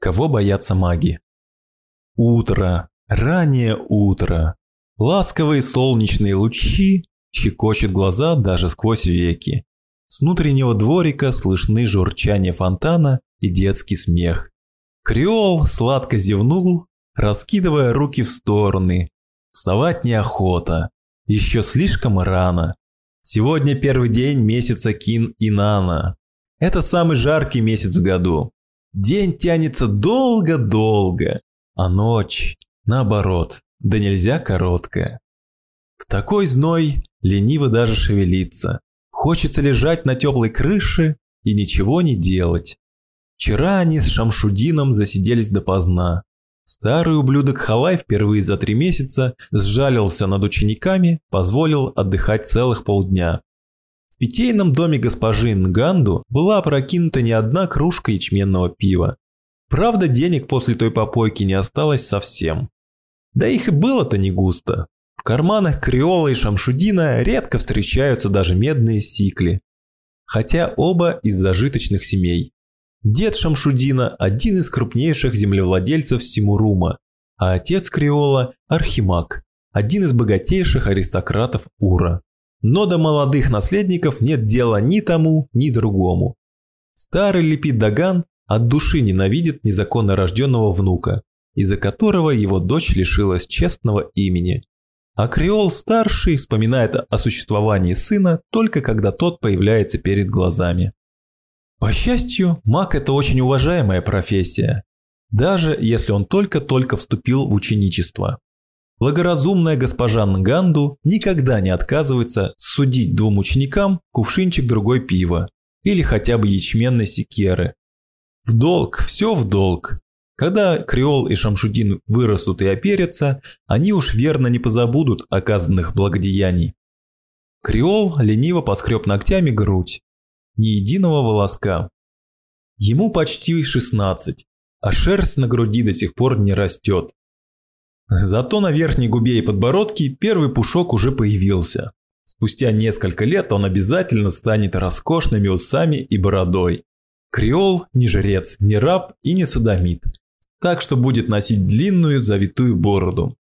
Кого боятся маги? Утро, раннее утро. Ласковые солнечные лучи щекочут глаза даже сквозь веки. С внутреннего дворика слышны журчание фонтана и детский смех. Креол сладко зевнул, раскидывая руки в стороны. Вставать неохота. Еще слишком рано. Сегодня первый день месяца Кин и Нана. Это самый жаркий месяц в году. День тянется долго-долго, а ночь, наоборот, да нельзя короткая. В такой зной лениво даже шевелиться. Хочется лежать на теплой крыше и ничего не делать. Вчера они с Шамшудином засиделись допоздна. Старый ублюдок Халай впервые за три месяца сжалился над учениками, позволил отдыхать целых полдня. Питейном доме госпожи Нганду была опрокинута не одна кружка ячменного пива. Правда, денег после той попойки не осталось совсем. Да их и было-то не густо. В карманах Криола и Шамшудина редко встречаются даже медные сикли. Хотя оба из зажиточных семей. Дед Шамшудина – один из крупнейших землевладельцев Симурума, а отец Криола – Архимаг, один из богатейших аристократов Ура. Но до молодых наследников нет дела ни тому, ни другому. Старый Липид Даган от души ненавидит незаконно рожденного внука, из-за которого его дочь лишилась честного имени. А Креол-старший вспоминает о существовании сына только когда тот появляется перед глазами. По счастью, маг – это очень уважаемая профессия, даже если он только-только вступил в ученичество. Благоразумная госпожа Нганду никогда не отказывается судить двум ученикам кувшинчик другой пива или хотя бы ячменной секеры. В долг, все в долг. Когда Креол и Шамшудин вырастут и оперятся, они уж верно не позабудут оказанных благодеяний. Креол лениво поскреб ногтями грудь ни единого волоска. Ему почти 16, а шерсть на груди до сих пор не растет. Зато на верхней губе и подбородке первый пушок уже появился. Спустя несколько лет он обязательно станет роскошными усами и бородой. Креол не жрец, не раб и не садомит. Так что будет носить длинную завитую бороду.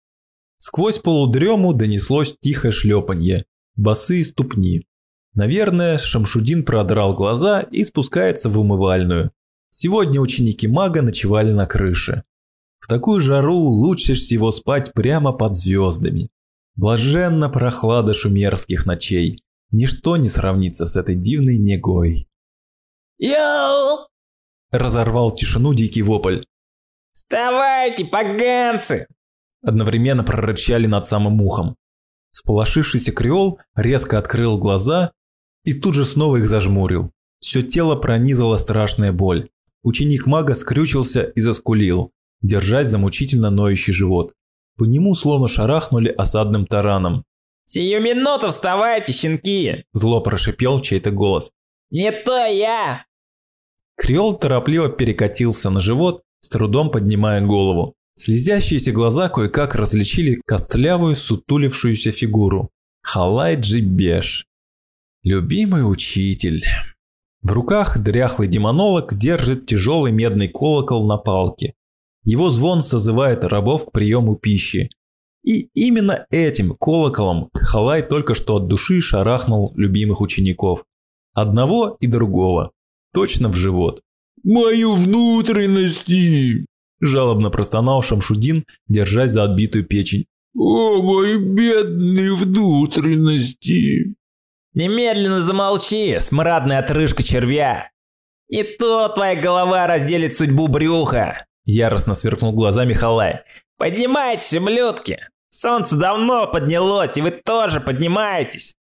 Сквозь полудрему донеслось тихое шлепанье, босые ступни. Наверное, Шамшудин продрал глаза и спускается в умывальную. Сегодня ученики мага ночевали на крыше. В такую жару лучше всего спать прямо под звездами. Блаженна прохлада шумерских ночей. Ничто не сравнится с этой дивной негой. «Йоу!» – разорвал тишину дикий вопль. «Вставайте, поганцы!» Одновременно прорычали над самым ухом. Сполошившийся креол резко открыл глаза и тут же снова их зажмурил. Все тело пронизала страшная боль. Ученик мага скрючился и заскулил, держась за мучительно ноющий живот. По нему словно шарахнули осадным тараном. «Сию минуту вставайте, щенки!» Зло прошипел чей-то голос. «Не то я!» Креол торопливо перекатился на живот, с трудом поднимая голову. Слезящиеся глаза кое-как различили костлявую, сутулившуюся фигуру. Халай Джибеш, Любимый учитель. В руках дряхлый демонолог держит тяжелый медный колокол на палке. Его звон созывает рабов к приему пищи. И именно этим колоколом Халай только что от души шарахнул любимых учеников. Одного и другого. Точно в живот. «Мою внутренности!» Жалобно простонал Шамшудин, держась за отбитую печень. «О, мои бедные внутренности!» Немедленно замолчи, смрадная отрыжка червя. И то твоя голова разделит судьбу брюха. Яростно сверкнул глазами Халай. Поднимайтесь, ублюдки. Солнце давно поднялось, и вы тоже поднимаетесь.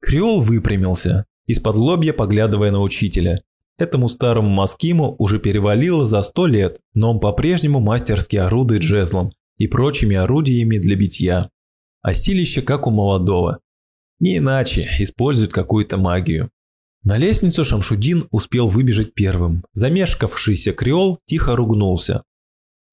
Креол выпрямился, из-под лобья поглядывая на учителя. Этому старому маскиму уже перевалило за сто лет, но он по-прежнему мастерски орудует жезлом и прочими орудиями для битья. А силище как у молодого. Не иначе, используют какую-то магию. На лестницу Шамшудин успел выбежать первым. Замешкавшийся креол тихо ругнулся.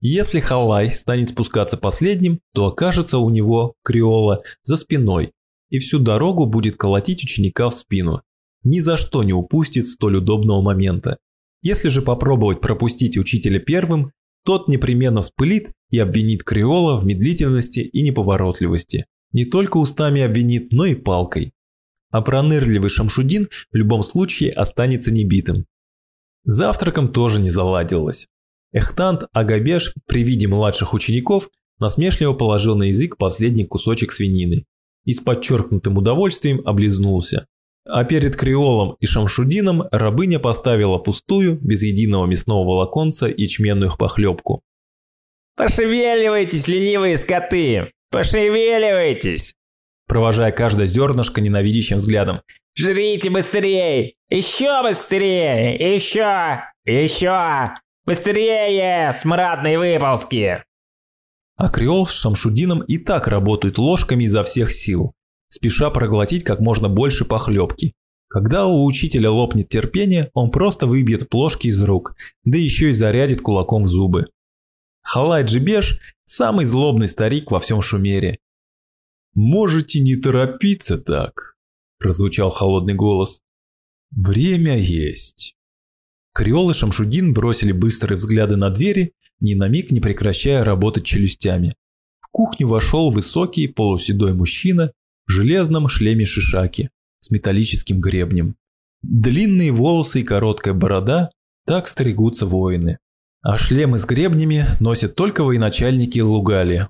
Если Халай станет спускаться последним, то окажется у него, креола, за спиной и всю дорогу будет колотить ученика в спину. Ни за что не упустит столь удобного момента. Если же попробовать пропустить учителя первым, тот непременно вспылит и обвинит Криола в медлительности и неповоротливости. Не только устами обвинит, но и палкой. А пронырливый Шамшудин в любом случае останется небитым. Завтраком тоже не заладилось. Эхтант Агабеш при виде младших учеников насмешливо положил на язык последний кусочек свинины и с подчеркнутым удовольствием облизнулся. А перед Креолом и Шамшудином рабыня поставила пустую, без единого мясного волоконца ячменную похлебку. «Пошевеливайтесь, ленивые скоты! Пошевеливайтесь!» Провожая каждое зернышко ненавидящим взглядом. «Жрите быстрее! Еще быстрее! Еще! Еще! Быстрее! Смрадные выползки!» А Креол с Шамшудином и так работают ложками изо всех сил спеша проглотить как можно больше похлебки. Когда у учителя лопнет терпение, он просто выбьет плошки из рук, да еще и зарядит кулаком в зубы. Халай Джибеш – самый злобный старик во всем Шумере. «Можете не торопиться так», – прозвучал холодный голос. «Время есть». Креол и Шамшудин бросили быстрые взгляды на двери, ни на миг не прекращая работать челюстями. В кухню вошел высокий полуседой мужчина в железном шлеме шишаки с металлическим гребнем. Длинные волосы и короткая борода – так стригутся воины. А шлемы с гребнями носят только военачальники Лугали.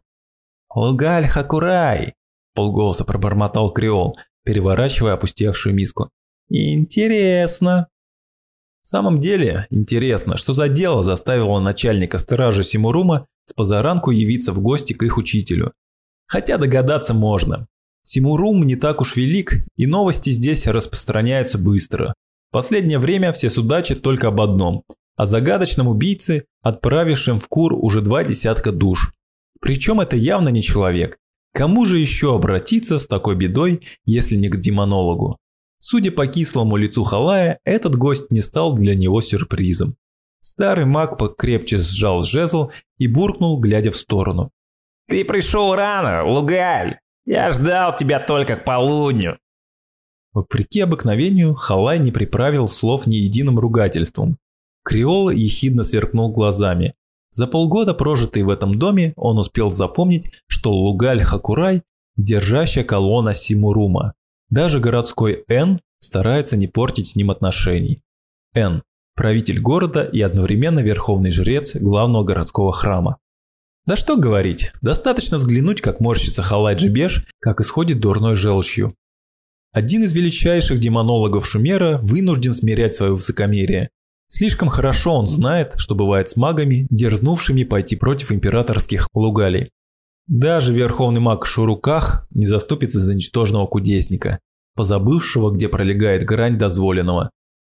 «Лугаль Хакурай!» – полголоса пробормотал Креол, переворачивая опустевшую миску. «Интересно!» В самом деле, интересно, что за дело заставило начальника стражи Симурума с позаранку явиться в гости к их учителю. Хотя догадаться можно. Симурум не так уж велик, и новости здесь распространяются быстро. В последнее время все судачат только об одном – о загадочном убийце, отправившем в Кур уже два десятка душ. Причем это явно не человек. Кому же еще обратиться с такой бедой, если не к демонологу? Судя по кислому лицу Халая, этот гость не стал для него сюрпризом. Старый маг покрепче сжал жезл и буркнул, глядя в сторону. «Ты пришел рано, Лугаль! Я ждал тебя только к полудню. Вопреки обыкновению, Халай не приправил слов ни единым ругательством. Креол ехидно сверкнул глазами. За полгода, прожитый в этом доме, он успел запомнить, что Лугаль Хакурай – держащая колонна Симурума. Даже городской Н старается не портить с ним отношений. Н – правитель города и одновременно верховный жрец главного городского храма. Да что говорить, достаточно взглянуть, как морщится Халайджи Беш, как исходит дурной желчью. Один из величайших демонологов Шумера вынужден смирять свое высокомерие. Слишком хорошо он знает, что бывает с магами, дерзнувшими пойти против императорских лугалей. Даже верховный маг Шуруках не заступится за ничтожного кудесника, позабывшего, где пролегает грань дозволенного.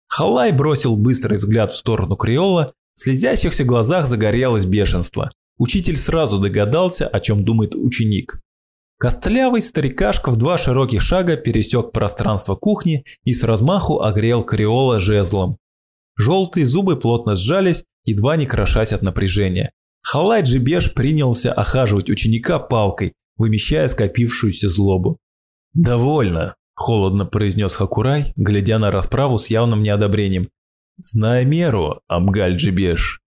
Халай бросил быстрый взгляд в сторону Криола, в слезящихся глазах загорелось бешенство. Учитель сразу догадался, о чем думает ученик. Костлявый старикашка в два широких шага пересек пространство кухни и с размаху огрел Криола жезлом. Желтые зубы плотно сжались, едва не крошась от напряжения. Халай Джибеш принялся охаживать ученика палкой, вымещая скопившуюся злобу. «Довольно», – холодно произнес Хакурай, глядя на расправу с явным неодобрением. «Знай меру, Амгаль Джибеш.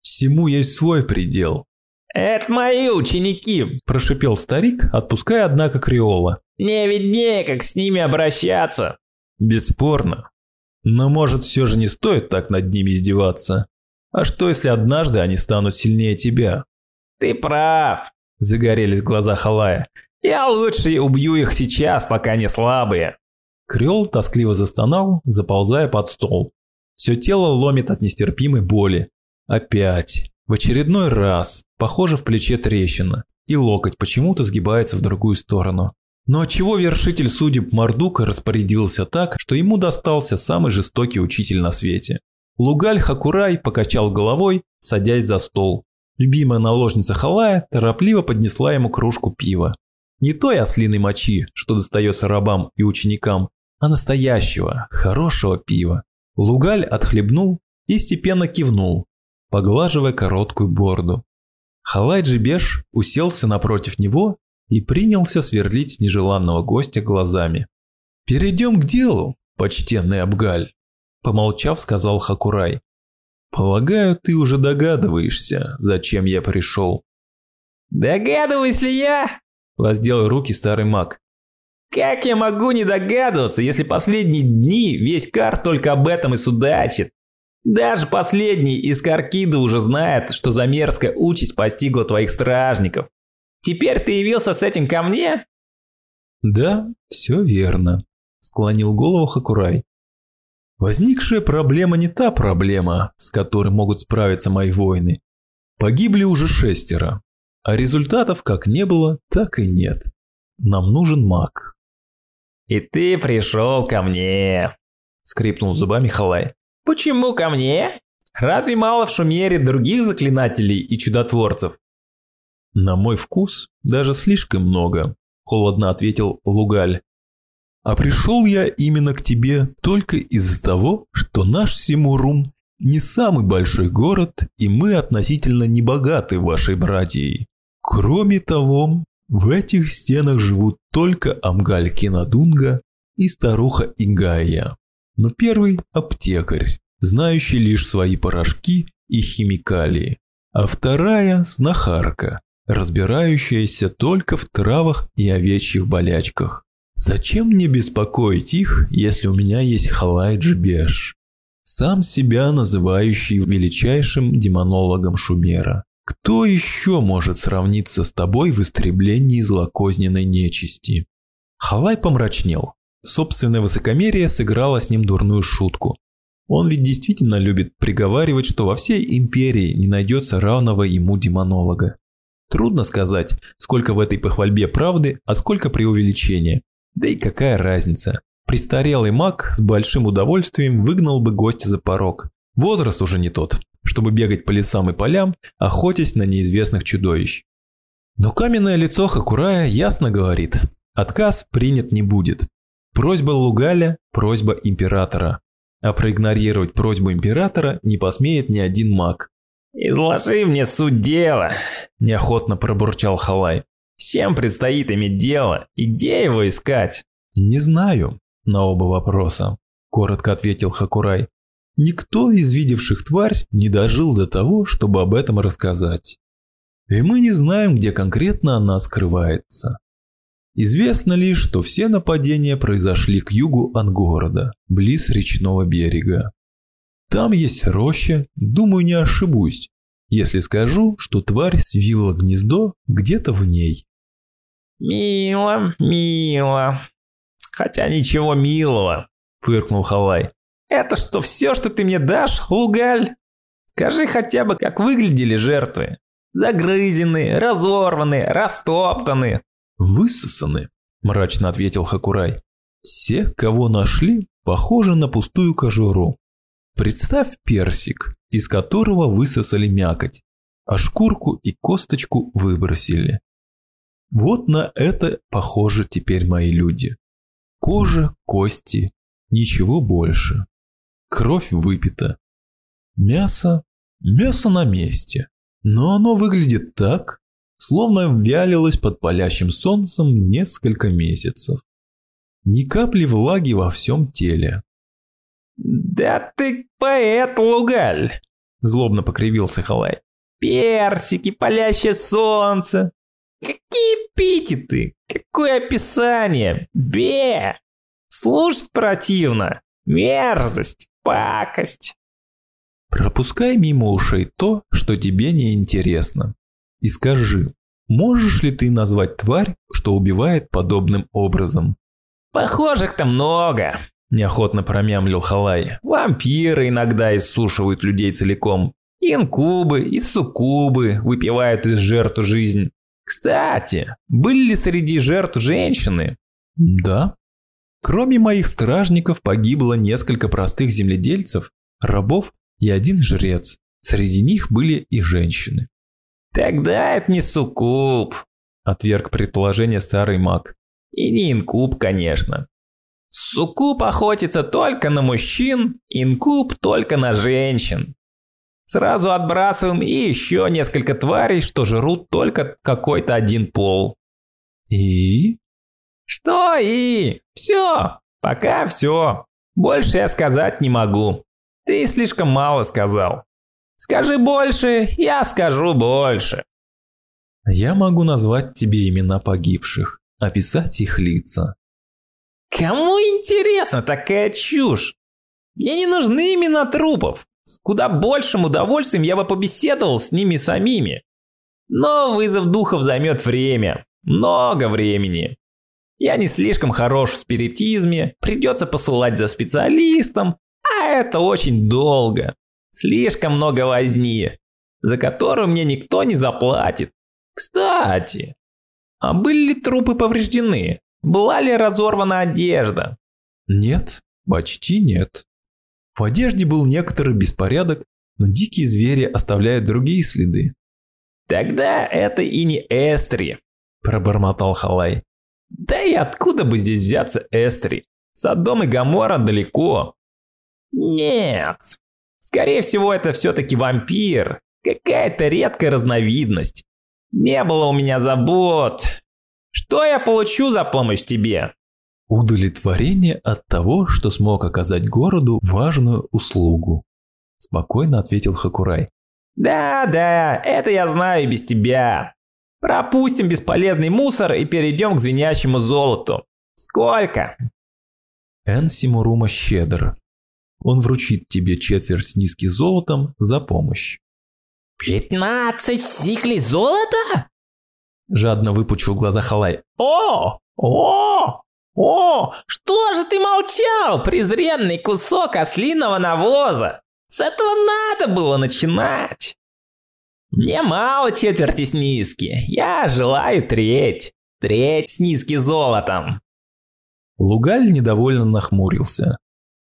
Всему есть свой предел. «Это мои ученики!» – прошипел старик, отпуская, однако, Криола. «Не виднее, как с ними обращаться!» «Бесспорно. Но, может, все же не стоит так над ними издеваться? А что, если однажды они станут сильнее тебя?» «Ты прав!» – загорелись глаза Халая. «Я лучше убью их сейчас, пока они слабые!» Криол тоскливо застонал, заползая под стол. Все тело ломит от нестерпимой боли. Опять. В очередной раз, похоже, в плече трещина, и локоть почему-то сгибается в другую сторону. Но отчего вершитель судеб Мардука распорядился так, что ему достался самый жестокий учитель на свете? Лугаль Хакурай покачал головой, садясь за стол. Любимая наложница Халая торопливо поднесла ему кружку пива. Не той ослиной мочи, что достается рабам и ученикам, а настоящего, хорошего пива. Лугаль отхлебнул и степенно кивнул, поглаживая короткую борду. Халай Джибеш уселся напротив него и принялся сверлить нежеланного гостя глазами. «Перейдем к делу, почтенный Абгаль», – помолчав, сказал Хакурай. Полагаю, ты уже догадываешься, зачем я пришел. Догадываюсь ли я? Воздел руки старый маг. Как я могу не догадываться, если последние дни весь кар только об этом и судачит? Даже последний из Каркида уже знает, что за мерзкая участь постигла твоих стражников. Теперь ты явился с этим ко мне? Да, все верно, склонил голову Хакурай. Возникшая проблема не та проблема, с которой могут справиться мои воины. Погибли уже шестеро, а результатов как не было, так и нет. Нам нужен маг. «И ты пришел ко мне», — скрипнул зубами Халай. «Почему ко мне? Разве мало в Шумере других заклинателей и чудотворцев?» «На мой вкус даже слишком много», – холодно ответил Лугаль. А пришел я именно к тебе только из-за того, что наш Симурум не самый большой город, и мы относительно не богаты вашей братьей. Кроме того, в этих стенах живут только Амгаль Кинадунга и старуха Игая. Но первый – аптекарь, знающий лишь свои порошки и химикалии, а вторая – знахарка, разбирающаяся только в травах и овечьих болячках. Зачем мне беспокоить их, если у меня есть Халай Джбеш, сам себя называющий величайшим демонологом Шумера? Кто еще может сравниться с тобой в истреблении злокозненной нечисти? Халай помрачнел. Собственное высокомерие сыграло с ним дурную шутку. Он ведь действительно любит приговаривать, что во всей империи не найдется равного ему демонолога. Трудно сказать, сколько в этой похвальбе правды, а сколько преувеличения. Да и какая разница? Престарелый маг с большим удовольствием выгнал бы гостя за порог. Возраст уже не тот, чтобы бегать по лесам и полям, охотясь на неизвестных чудовищ. Но каменное лицо Хакурая ясно говорит, отказ принят не будет. Просьба Лугаля – просьба императора. А проигнорировать просьбу императора не посмеет ни один маг. «Изложи мне суть дела», – неохотно пробурчал Халай. С чем предстоит иметь дело и где его искать? Не знаю на оба вопроса, коротко ответил Хакурай. Никто из видевших тварь не дожил до того, чтобы об этом рассказать. И мы не знаем, где конкретно она скрывается. Известно лишь, что все нападения произошли к югу от города, близ речного берега. Там есть роща, думаю, не ошибусь, если скажу, что тварь свила гнездо где-то в ней. «Мило, мило. Хотя ничего милого», – фыркнул Халай. «Это что, все, что ты мне дашь, Лугаль? Скажи хотя бы, как выглядели жертвы. Загрызены, разорваны, растоптаны». «Высосаны», – мрачно ответил Хакурай. «Все, кого нашли, похожи на пустую кожуру. Представь персик, из которого высосали мякоть, а шкурку и косточку выбросили. Вот на это похожи теперь мои люди. Кожа, кости, ничего больше. Кровь выпита. Мясо, мясо на месте. Но оно выглядит так, словно вялилось под палящим солнцем несколько месяцев. Ни капли влаги во всем теле. «Да ты поэт, Лугаль!» – злобно покривился Халай. «Персики, палящее солнце, Какие эпитеты! Какое описание! Бе! Слушать противно! Мерзость! Пакость! Пропускай мимо ушей то, что тебе не интересно. И скажи, можешь ли ты назвать тварь, что убивает подобным образом? Похожих-то много, неохотно промямлил Халай. Вампиры иногда иссушивают людей целиком. Инкубы и суккубы выпивают из жертв жизнь. Кстати, были ли среди жертв женщины? Да. Кроме моих стражников погибло несколько простых земледельцев, рабов и один жрец. Среди них были и женщины. Тогда это не суккуб, отверг предположение старый маг. И не инкуб, конечно. Суккуб охотится только на мужчин, инкуб только на женщин. Сразу отбрасываем и еще несколько тварей, что жрут только какой-то один пол. И? Что и? Все. Пока все. Больше я сказать не могу. Ты слишком мало сказал. Скажи больше, я скажу больше. Я могу назвать тебе имена погибших, описать их лица. Кому интересна такая чушь? Мне не нужны имена трупов. С куда большим удовольствием я бы побеседовал с ними самими. Но вызов духов займет время. Много времени. Я не слишком хорош в спиритизме, придется посылать за специалистом, а это очень долго. Слишком много возни, за которую мне никто не заплатит. Кстати, а были ли трупы повреждены? Была ли разорвана одежда? Нет, почти нет. В одежде был некоторый беспорядок, но дикие звери оставляют другие следы. Тогда это и не Эстри, пробормотал Халай. Да и откуда бы здесь взяться Эстри? Содом и Гамора далеко. Нет, скорее всего это все-таки вампир. Какая-то редкая разновидность. Не было у меня забот. Что я получу за помощь тебе? Удовлетворение от того, что смог оказать городу важную услугу. Спокойно ответил Хакурай. Да-да, это я знаю без тебя. Пропустим бесполезный мусор и перейдем к звенящему золоту. Сколько? Эн Симурума щедр. Он вручит тебе четверть низки золотом за помощь. «Пятнадцать сиклей золота?» Жадно выпучил глаза Халай. «О! О! О! Что же ты молчал, презренный кусок ослиного навоза? С этого надо было начинать!» «Мне мало четверти снизки, я желаю треть. Треть снизки золотом!» Лугаль недовольно нахмурился.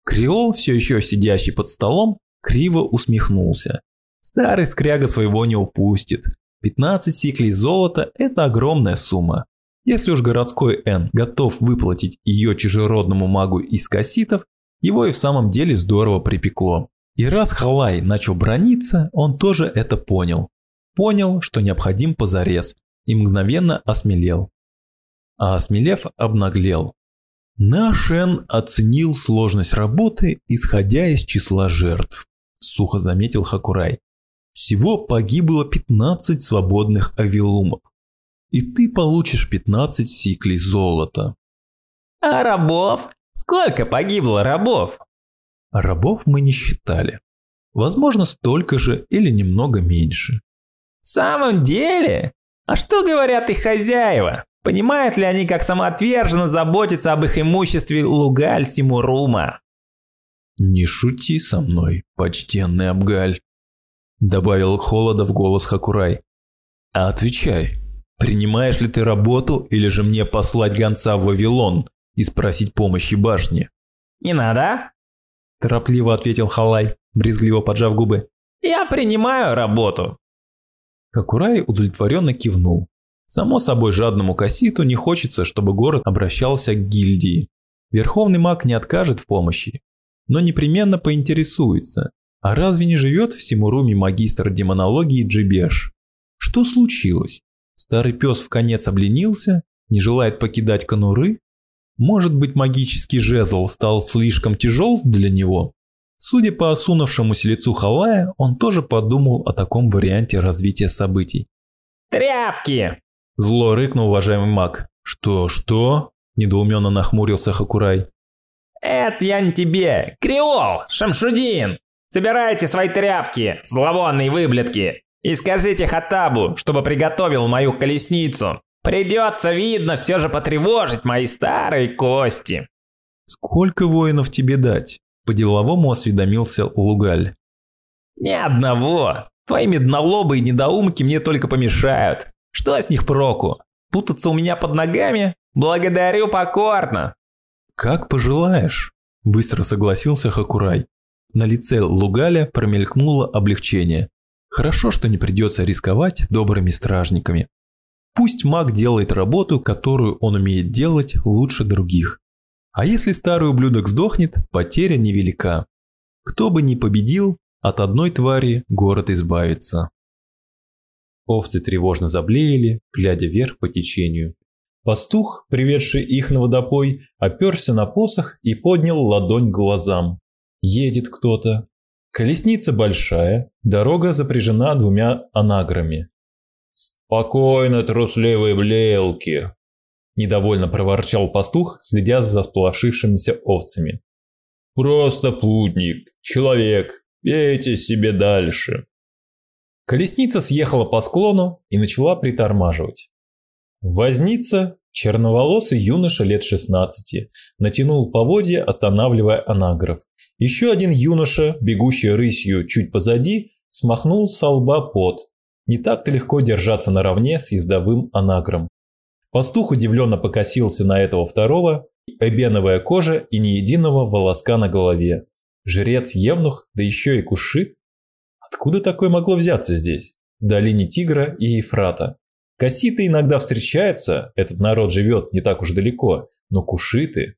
Креол, все еще сидящий под столом, криво усмехнулся. Старый скряга своего не упустит. 15 сиклей золота – это огромная сумма. Если уж городской Н готов выплатить ее чужеродному магу из касситов, его и в самом деле здорово припекло. И раз Халай начал брониться, он тоже это понял. Понял, что необходим позарез, и мгновенно осмелел. А осмелев, обнаглел. Наш Н оценил сложность работы, исходя из числа жертв, сухо заметил Хакурай. Всего погибло 15 свободных авилумов. И ты получишь 15 сиклей золота. А рабов? Сколько погибло рабов? Рабов мы не считали. Возможно, столько же или немного меньше. В самом деле? А что говорят их хозяева? Понимают ли они, как самоотверженно заботиться об их имуществе Лугаль Симурума? Не шути со мной, почтенный Абгаль. Добавил холода в голос Хакурай. А отвечай, принимаешь ли ты работу или же мне послать гонца в Вавилон и спросить помощи башни? Не надо. Торопливо ответил Халай, брезгливо поджав губы. Я принимаю работу. Хакурай удовлетворенно кивнул. Само собой, жадному касситу не хочется, чтобы город обращался к гильдии. Верховный маг не откажет в помощи, но непременно поинтересуется, а разве не живет в Симуруме магистр демонологии Джибеш? Что случилось? Старый пес в конец обленился, не желает покидать конуры? Может быть магический жезл стал слишком тяжел для него? Судя по осунувшемуся лицу Халая, он тоже подумал о таком варианте развития событий. «Тряпки!» – зло рыкнул уважаемый маг. «Что, что?» – недоуменно нахмурился Хакурай. «Это я не тебе! Креол! Шамшудин! Собирайте свои тряпки, зловонные выблядки, и скажите Хатабу, чтобы приготовил мою колесницу. Придется, видно, все же потревожить мои старые кости. Сколько воинов тебе дать? По-деловому осведомился Лугаль. Ни одного. Твои меднолобые недоумки мне только помешают. Что с них проку? Путаться у меня под ногами? Благодарю покорно. Как пожелаешь, быстро согласился Хакурай. На лице Лугаля промелькнуло облегчение. Хорошо, что не придется рисковать добрыми стражниками. Пусть маг делает работу, которую он умеет делать лучше других. А если старый ублюдок сдохнет, потеря невелика. Кто бы ни победил, от одной твари город избавится. Овцы тревожно заблеяли, глядя вверх по течению. Пастух, приведший их на водопой, оперся на посох и поднял ладонь к глазам. Едет кто-то. Колесница большая, дорога запряжена двумя анаграми. «Спокойно, трусливые блелки!» Недовольно проворчал пастух, следя за сплошившимися овцами. «Просто путник, человек, пейте себе дальше!» Колесница съехала по склону и начала притормаживать. Возница, черноволосый юноша лет 16, натянул поводья, останавливая анагров. Еще один юноша, бегущий рысью чуть позади, смахнул со лба пот. Не так-то легко держаться наравне с ездовым анагром. Пастух удивленно покосился на этого второго, эбеновая кожа и ни единого волоска на голове. Жрец Евнух, да еще и кушит. Откуда такое могло взяться здесь, в долине Тигра и Ефрата? Касситы иногда встречаются, этот народ живет не так уж далеко, но кушиты...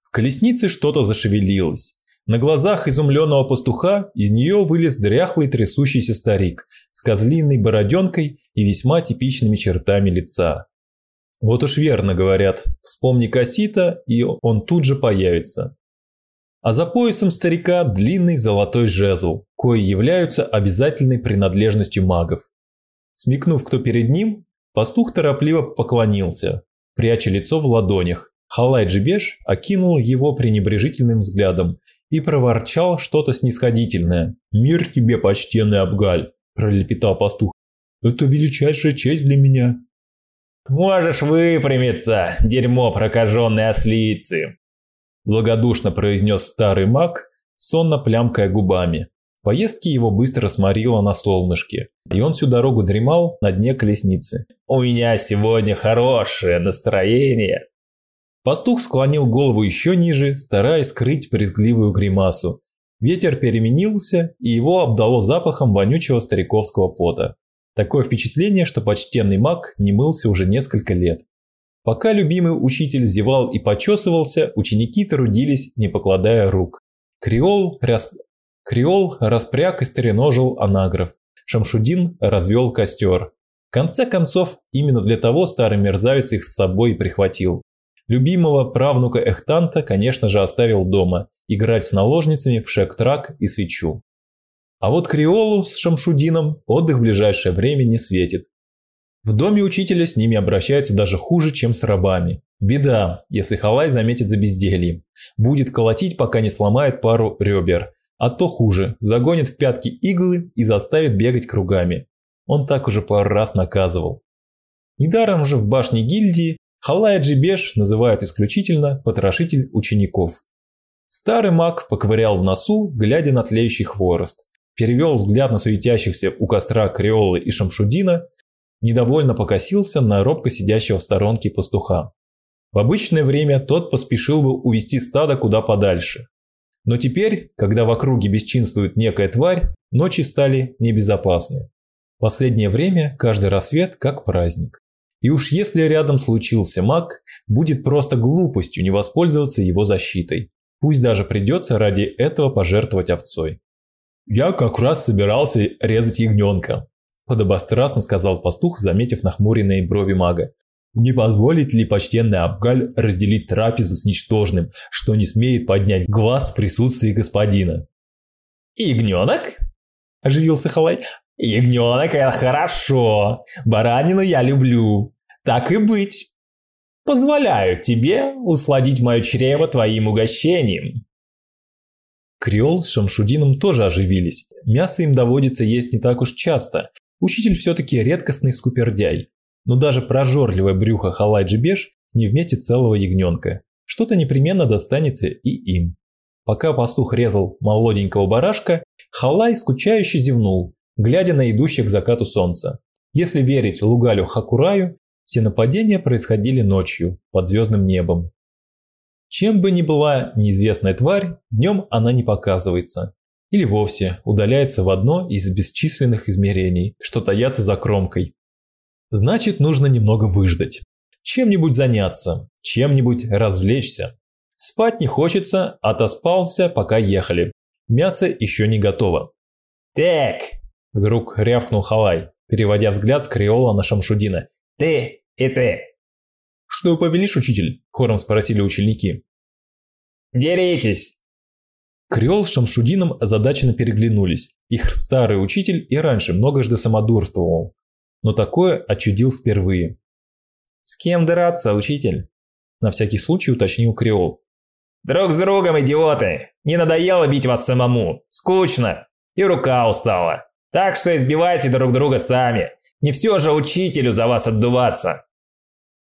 В колеснице что-то зашевелилось. На глазах изумленного пастуха из нее вылез дряхлый трясущийся старик с козлиной бороденкой и весьма типичными чертами лица. Вот уж верно говорят, вспомни Кассита, и он тут же появится а за поясом старика длинный золотой жезл, кои являются обязательной принадлежностью магов. Смекнув, кто перед ним, пастух торопливо поклонился, пряча лицо в ладонях. Халай Джибеш окинул его пренебрежительным взглядом и проворчал что-то снисходительное. «Мир тебе, почтенный Абгаль!» – пролепетал пастух. «Это величайшая честь для меня!» «Можешь выпрямиться, дерьмо прокаженной ослицы!» Благодушно произнес старый маг, сонно плямкая губами. В поездке его быстро сморило на солнышке, и он всю дорогу дремал на дне колесницы. «У меня сегодня хорошее настроение!» Пастух склонил голову еще ниже, стараясь скрыть брезгливую гримасу. Ветер переменился, и его обдало запахом вонючего стариковского пота. Такое впечатление, что почтенный маг не мылся уже несколько лет. Пока любимый учитель зевал и почесывался, ученики трудились, не покладая рук. Креол, рас... Креол распряг и стреножил анагров. Шамшудин развел костер. В конце концов, именно для того старый мерзавец их с собой прихватил. Любимого правнука Эхтанта, конечно же, оставил дома, играть с наложницами в шек-трак и свечу. А вот Креолу с Шамшудином отдых в ближайшее время не светит. В доме учителя с ними обращаются даже хуже, чем с рабами. Беда, если Халай заметит за бездельем. Будет колотить, пока не сломает пару ребер. А то хуже, загонит в пятки иглы и заставит бегать кругами. Он так уже пару раз наказывал. Недаром же в башне гильдии Халая Джибеш называют исключительно потрошитель учеников. Старый маг поковырял в носу, глядя на тлеющий хворост. Перевел взгляд на суетящихся у костра Креолы и Шамшудина недовольно покосился на робко сидящего в сторонке пастуха. В обычное время тот поспешил бы увести стадо куда подальше. Но теперь, когда в округе бесчинствует некая тварь, ночи стали небезопасны. Последнее время каждый рассвет как праздник. И уж если рядом случился маг, будет просто глупостью не воспользоваться его защитой. Пусть даже придется ради этого пожертвовать овцой. Я как раз собирался резать ягненка, Подобострастно сказал пастух, заметив нахмуренные брови мага. Не позволит ли почтенный Абгаль разделить трапезу с ничтожным, что не смеет поднять глаз в присутствии господина? «Ягненок?» – оживился Халай. «Ягненок – это хорошо. Баранину я люблю. Так и быть. Позволяю тебе усладить мое чрево твоим угощением». Креол с Шамшудином тоже оживились. Мясо им доводится есть не так уж часто, Учитель все-таки редкостный скупердяй, но даже прожорливое брюхо Халайджи Беш не вместе целого ягненка. Что-то непременно достанется и им. Пока пастух резал молоденького барашка, Халай скучающе зевнул, глядя на идущее к закату солнца. Если верить Лугалю Хакураю, все нападения происходили ночью, под звездным небом. Чем бы ни была неизвестная тварь, днем она не показывается или вовсе удаляется в одно из бесчисленных измерений, что таятся за кромкой. Значит, нужно немного выждать. Чем-нибудь заняться, чем-нибудь развлечься. Спать не хочется, отоспался, пока ехали. Мясо еще не готово. «Так!» – вдруг рявкнул Халай, переводя взгляд с Креола на Шамшудина. «Ты и ты!» «Что повелишь, учитель?» – хором спросили ученики. «Деритесь!» Креол с Шамшудином озадаченно переглянулись. Их старый учитель и раньше многожды самодурствовал, но такое очудил впервые. «С кем драться, учитель?» На всякий случай уточнил Креол. «Друг с другом, идиоты! Не надоело бить вас самому? Скучно! И рука устала. Так что избивайте друг друга сами. Не все же учителю за вас отдуваться!»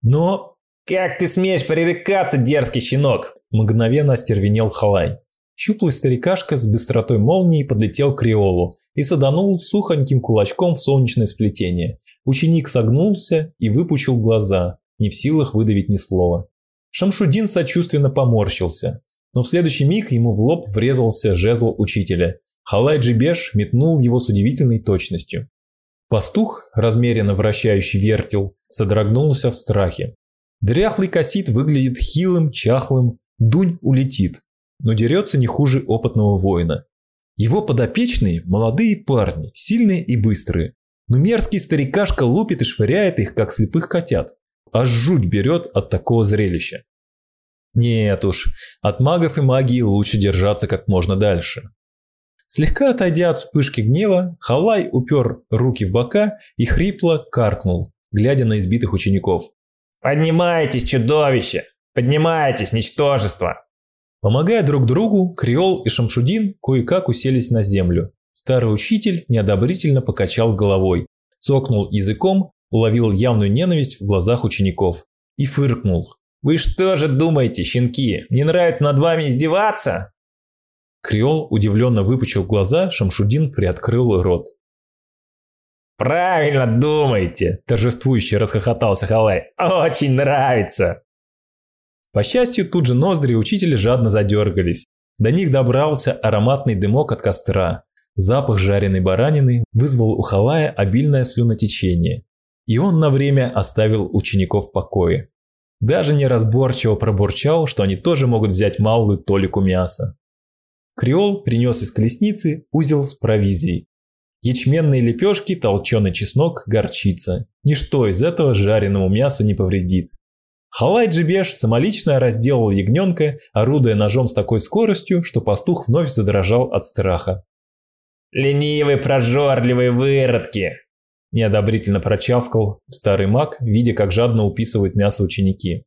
«Но...» «Как ты смеешь пререкаться, дерзкий щенок?» Мгновенно остервенел Халай. Щуплый старикашка с быстротой молнии подлетел к Риолу и саданул сухоньким кулачком в солнечное сплетение. Ученик согнулся и выпучил глаза, не в силах выдавить ни слова. Шамшудин сочувственно поморщился, но в следующий миг ему в лоб врезался жезл учителя. Халай Джибеш метнул его с удивительной точностью. Пастух, размеренно вращающий вертел, содрогнулся в страхе. Дряхлый косит выглядит хилым, чахлым, дунь улетит но дерется не хуже опытного воина. Его подопечные – молодые парни, сильные и быстрые. Но мерзкий старикашка лупит и швыряет их, как слепых котят. Аж жуть берет от такого зрелища. Нет уж, от магов и магии лучше держаться как можно дальше. Слегка отойдя от вспышки гнева, Халай упер руки в бока и хрипло каркнул, глядя на избитых учеников. «Поднимайтесь, чудовище! Поднимайтесь, ничтожество!» Помогая друг другу, Креол и Шамшудин кое-как уселись на землю. Старый учитель неодобрительно покачал головой, цокнул языком, уловил явную ненависть в глазах учеников и фыркнул. «Вы что же думаете, щенки, мне нравится над вами издеваться?» Креол удивленно выпучил глаза, Шамшудин приоткрыл рот. «Правильно думаете!» – торжествующе расхохотался Халай. «Очень нравится!» По счастью, тут же ноздри учителя жадно задергались. До них добрался ароматный дымок от костра. Запах жареной баранины вызвал у Халая обильное слюнотечение. И он на время оставил учеников в покое. Даже неразборчиво пробурчал, что они тоже могут взять малую толику мяса. Креол принес из колесницы узел с провизией. Ячменные лепешки, толченый чеснок, горчица. Ничто из этого жареному мясу не повредит. Халай Джибеш самолично разделал ягненка, орудуя ножом с такой скоростью, что пастух вновь задрожал от страха. «Ленивые прожорливые выродки!» Неодобрительно прочавкал старый маг, видя, как жадно уписывают мясо ученики.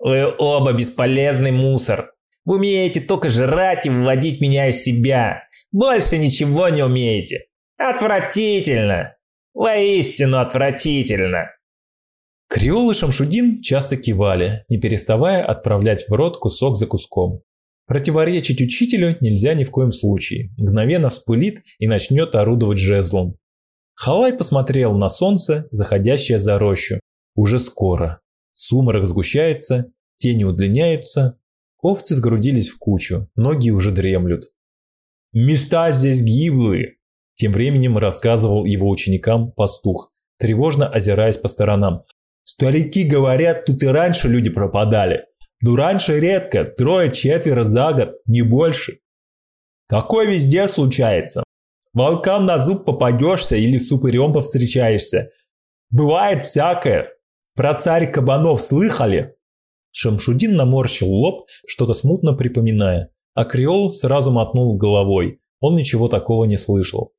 «Вы оба бесполезный мусор! Умеете только жрать и выводить меня из себя! Больше ничего не умеете! Отвратительно! Воистину отвратительно!» Креол и Шамшудин часто кивали, не переставая отправлять в рот кусок за куском. Противоречить учителю нельзя ни в коем случае. Мгновенно вспылит и начнет орудовать жезлом. Халай посмотрел на солнце, заходящее за рощу. Уже скоро. Сумрак сгущается, тени удлиняются. Овцы сгрудились в кучу, ноги уже дремлют. «Места здесь гиблые!» Тем временем рассказывал его ученикам пастух, тревожно озираясь по сторонам. Старики говорят, тут и раньше люди пропадали. Но раньше редко, трое-четверо за год, не больше. Такое везде случается. Волкам на зуб попадешься или с упырем повстречаешься. Бывает всякое. Про царь кабанов слыхали? Шамшудин наморщил лоб, что-то смутно припоминая, а Креол сразу мотнул головой. Он ничего такого не слышал.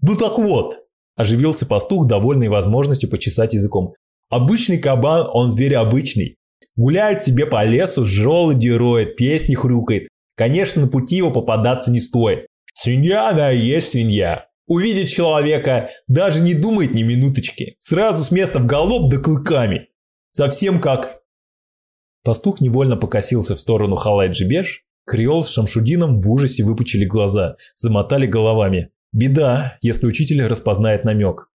«Ну так вот!» – оживился пастух, довольный возможностью почесать языком. Обычный кабан, он зверь обычный. Гуляет себе по лесу, желуди роет, песни хрюкает. Конечно, на пути его попадаться не стоит. Свинья, и есть свинья. Увидит человека, даже не думает ни минуточки. Сразу с места в галоп да клыками. Совсем как... Пастух невольно покосился в сторону Халай-Джибеш. Креол с Шамшудином в ужасе выпучили глаза, замотали головами. Беда, если учитель распознает намек.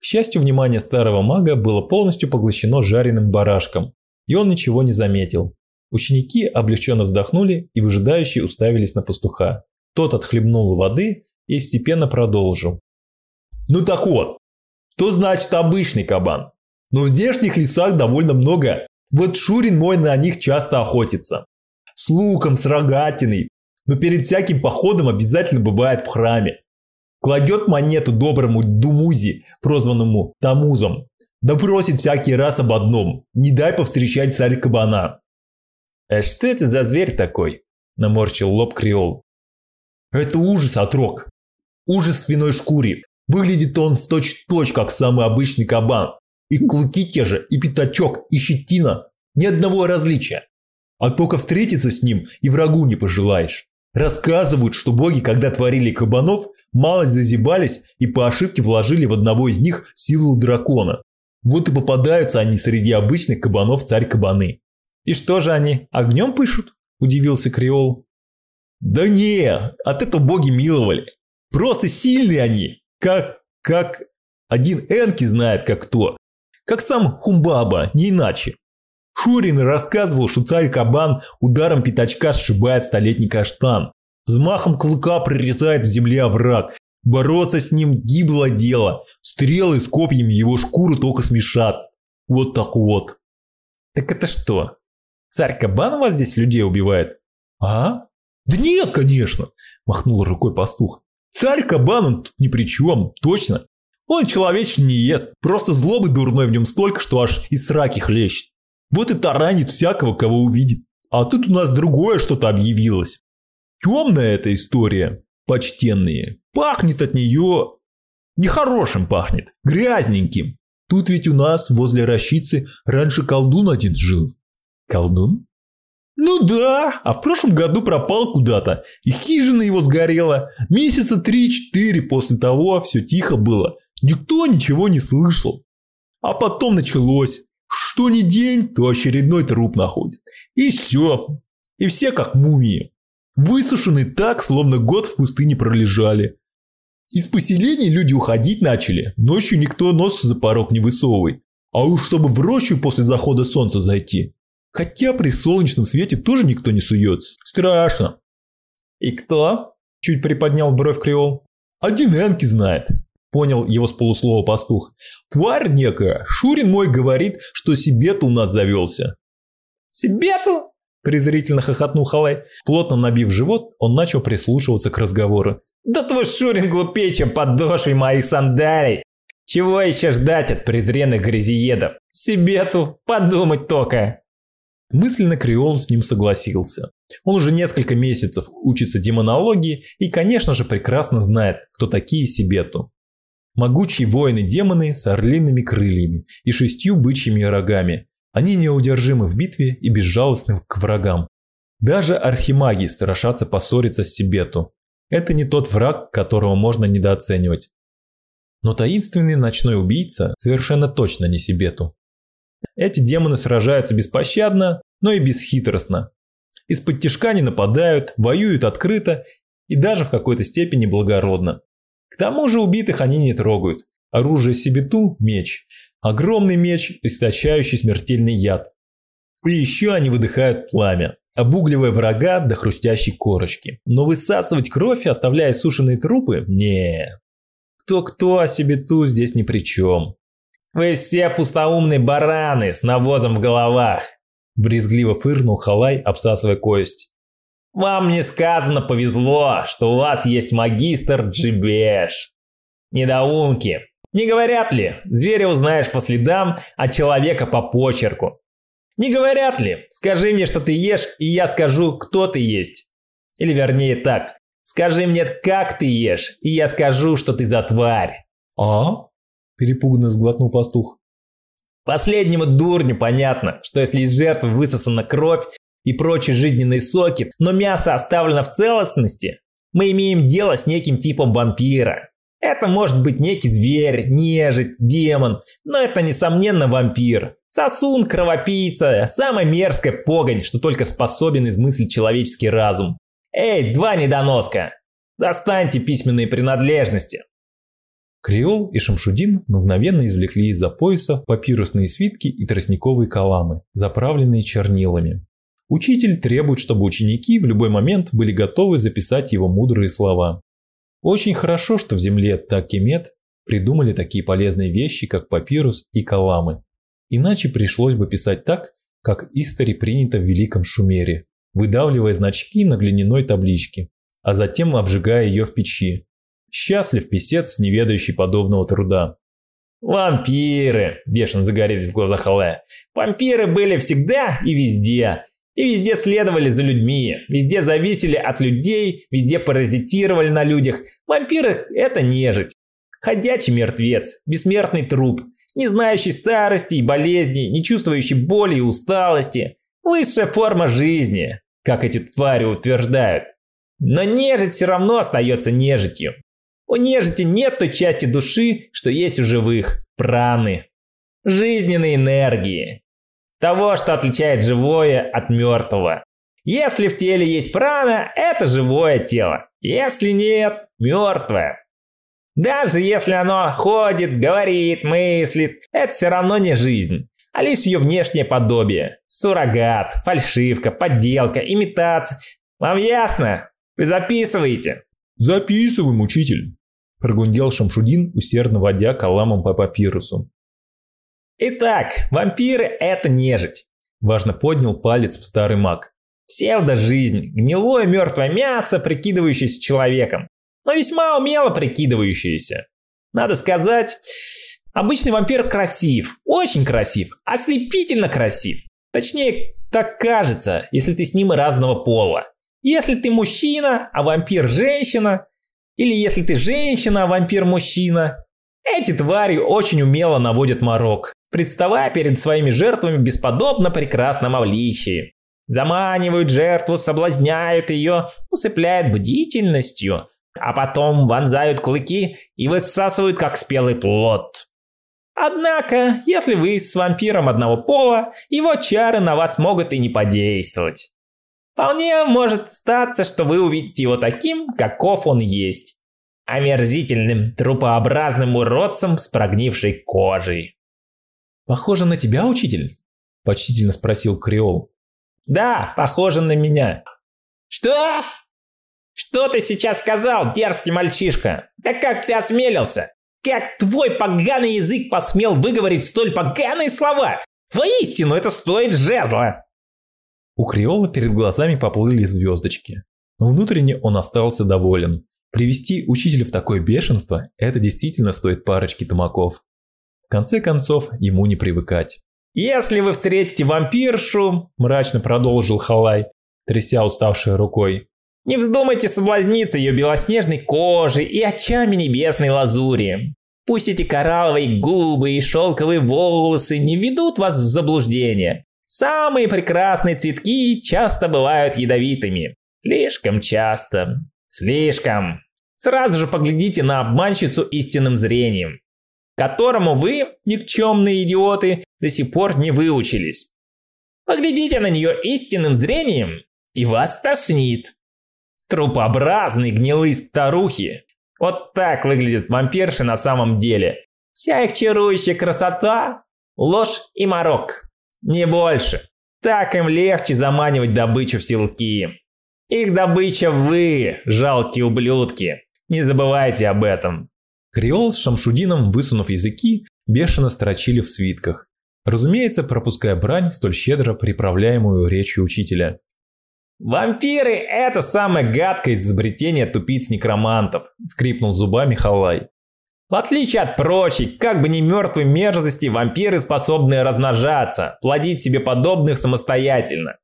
К счастью, внимание старого мага было полностью поглощено жареным барашком, и он ничего не заметил. Ученики облегченно вздохнули и выжидающие уставились на пастуха. Тот отхлебнул воды и степенно продолжил. «Ну так вот, что значит обычный кабан? Но в здешних лесах довольно много. Вот Шурин мой на них часто охотится. С луком, с рогатиной. Но перед всяким походом обязательно бывает в храме. Кладет монету доброму Думузи, прозванному Тамузом, да просит всякий раз об одном – не дай повстречать царь кабана. А что это за зверь такой? наморщил лоб Криол. Это ужас, отрок. Ужас в свиной шкуре. Выглядит он в точь-точь, как самый обычный кабан. И клыки те же, и пятачок, и щетина. Ни одного различия. А только встретиться с ним и врагу не пожелаешь. Рассказывают, что боги, когда творили кабанов, малость зазевались и по ошибке вложили в одного из них силу дракона. Вот и попадаются они среди обычных кабанов царь-кабаны. И что же они, огнем пышут? Удивился Криол. Да не, от этого боги миловали. Просто сильные они, как, как один Энки знает как кто. Как сам Хумбаба, не иначе. Шурин рассказывал, что царь-кабан ударом пятачка сшибает столетний каштан. Взмахом клыка прорезает в земле овраг. Бороться с ним гибло дело. Стрелы с копьями его шкуру только смешат. Вот так вот. Так это что? Царь-кабан вас здесь людей убивает? А? Да нет, конечно, махнул рукой пастух. Царь-кабан он тут ни при чем, точно. Он человечный не ест, просто злобы дурной в нем столько, что аж и сраки хлещет. Вот и таранит всякого, кого увидит. А тут у нас другое что-то объявилось. Темная эта история, почтенные. Пахнет от нее... Нехорошим пахнет, грязненьким. Тут ведь у нас возле рощицы раньше колдун один жил. Колдун? Ну да, а в прошлом году пропал куда-то, и хижина его сгорела. Месяца три-четыре после того все тихо было, никто ничего не слышал. А потом началось. Что ни день, то очередной труп находит. И все. И все как мумии. Высушены так, словно год в пустыне пролежали. Из поселений люди уходить начали, ночью никто нос за порог не высовывает. А уж чтобы в рощу после захода солнца зайти. Хотя при солнечном свете тоже никто не суется. Страшно. И кто? Чуть приподнял бровь Криол. Один Энки знает. Понял его с полуслова пастух. Тварь некая. Шурин мой говорит, что Сибету у нас завелся. Сибету? Презрительно хохотнул Халай. Плотно набив живот, он начал прислушиваться к разговору. Да твой Шурин глупее, чем подошвы моих сандалий. Чего еще ждать от презренных грязиедов? Сибету, подумать только. Мысленно Криол с ним согласился. Он уже несколько месяцев учится демонологии и, конечно же, прекрасно знает, кто такие Сибету. Могучие воины-демоны с орлиными крыльями и шестью бычьими рогами. Они неудержимы в битве и безжалостны к врагам. Даже архимаги страшатся поссориться с Сибету. Это не тот враг, которого можно недооценивать. Но таинственный ночной убийца совершенно точно не Сибету. Эти демоны сражаются беспощадно, но и бесхитростно. Из-под тяжка не нападают, воюют открыто и даже в какой-то степени благородно. К тому же убитых они не трогают. Оружие Сибету – меч. Огромный меч, источающий смертельный яд. И еще они выдыхают пламя, обугливая врага до хрустящей корочки. Но высасывать кровь, оставляя сушеные трупы – не. Кто-кто, а Сибету здесь ни при чем. «Вы все пустоумные бараны с навозом в головах!» Брезгливо фырнул Халай, обсасывая кость. Вам не сказано повезло, что у вас есть магистр Джибеш. Недоумки. Не говорят ли, зверя узнаешь по следам, а человека по почерку? Не говорят ли, скажи мне, что ты ешь, и я скажу, кто ты есть? Или вернее так, скажи мне, как ты ешь, и я скажу, что ты за тварь. А? Перепуганно сглотнул пастух. Последнему дурню понятно, что если из жертвы высосана кровь, и прочие жизненные соки, но мясо оставлено в целостности, мы имеем дело с неким типом вампира. Это может быть некий зверь, нежить, демон, но это несомненно вампир. Сосун, кровопийца, самая мерзкая погонь, что только способен измыслить человеческий разум. Эй, два недоноска! Достаньте письменные принадлежности. Креол и Шамшудин мгновенно извлекли из-за поясов папирусные свитки и тростниковые каламы, заправленные чернилами. Учитель требует, чтобы ученики в любой момент были готовы записать его мудрые слова. Очень хорошо, что в земле Такимет придумали такие полезные вещи, как папирус и каламы. Иначе пришлось бы писать так, как истори принято в Великом Шумере, выдавливая значки на глиняной табличке, а затем обжигая ее в печи. Счастлив писец, не ведающий подобного труда. «Вампиры!» – бешено загорелись глаза Хале. «Вампиры были всегда и везде. И везде следовали за людьми, везде зависели от людей, везде паразитировали на людях. Вампиры – это нежить. Ходячий мертвец, бессмертный труп, не знающий старости и болезней, не чувствующий боли и усталости. Высшая форма жизни, как эти твари утверждают. Но нежить все равно остается нежитью. У нежити нет той части души, что есть у живых – праны. Жизненной энергии. Того, что отличает живое от мертвого. Если в теле есть прана, это живое тело. Если нет, мертвое. Даже если оно ходит, говорит, мыслит, это все равно не жизнь, а лишь ее внешнее подобие. Суррогат, фальшивка, подделка, имитация. Вам ясно? Вы записываете? Записываем, учитель. Прогундел Шамшудин, усердно водя каламом по папирусу. Итак, вампиры – это нежить. Важно поднял палец в старый маг. Псевдо-жизнь, гнилое мертвое мясо, прикидывающееся человеком, но весьма умело прикидывающееся. Надо сказать, обычный вампир красив, очень красив, ослепительно красив. Точнее, так кажется, если ты с ним разного пола. Если ты мужчина, а вампир женщина, или если ты женщина, а вампир мужчина, эти твари очень умело наводят морок, представая перед своими жертвами бесподобно прекрасном обличии. Заманивают жертву, соблазняют ее, усыпляют бдительностью, а потом вонзают клыки и высасывают как спелый плод. Однако, если вы с вампиром одного пола, его чары на вас могут и не подействовать. Вполне может статься, что вы увидите его таким, каков он есть. Омерзительным, трупообразным уродцем с прогнившей кожей. «Похоже на тебя, учитель?» – почтительно спросил Креол. «Да, похоже на меня». «Что? Что ты сейчас сказал, дерзкий мальчишка? Да как ты осмелился? Как твой поганый язык посмел выговорить столь поганые слова? Воистину, это стоит жезла!» У Креола перед глазами поплыли звездочки, но внутренне он остался доволен. Привести учителя в такое бешенство – это действительно стоит парочки тумаков. В конце концов, ему не привыкать. «Если вы встретите вампиршу», – мрачно продолжил Халай, тряся уставшей рукой, «не вздумайте соблазниться ее белоснежной кожей и очами небесной лазури. Пусть эти коралловые губы и шелковые волосы не ведут вас в заблуждение. Самые прекрасные цветки часто бывают ядовитыми. Слишком часто. Слишком. Сразу же поглядите на обманщицу истинным зрением, которому вы, никчемные идиоты, до сих пор не выучились. Поглядите на нее истинным зрением, и вас тошнит. Трупообразные гнилые старухи. Вот так выглядят вампирши на самом деле. Вся их чарующая красота – ложь и морок. Не больше. Так им легче заманивать добычу в селки. Их добыча вы, жалкие ублюдки. Не забывайте об этом. Креол с Шамшудином, высунув языки, бешено строчили в свитках. Разумеется, пропуская брань, столь щедро приправляемую речью учителя. «Вампиры – это самое гадкое изобретение тупиц-некромантов», – скрипнул зубами Халай. В отличие от прочих, как бы не мертвой мерзости, вампиры способны размножаться, плодить себе подобных самостоятельно.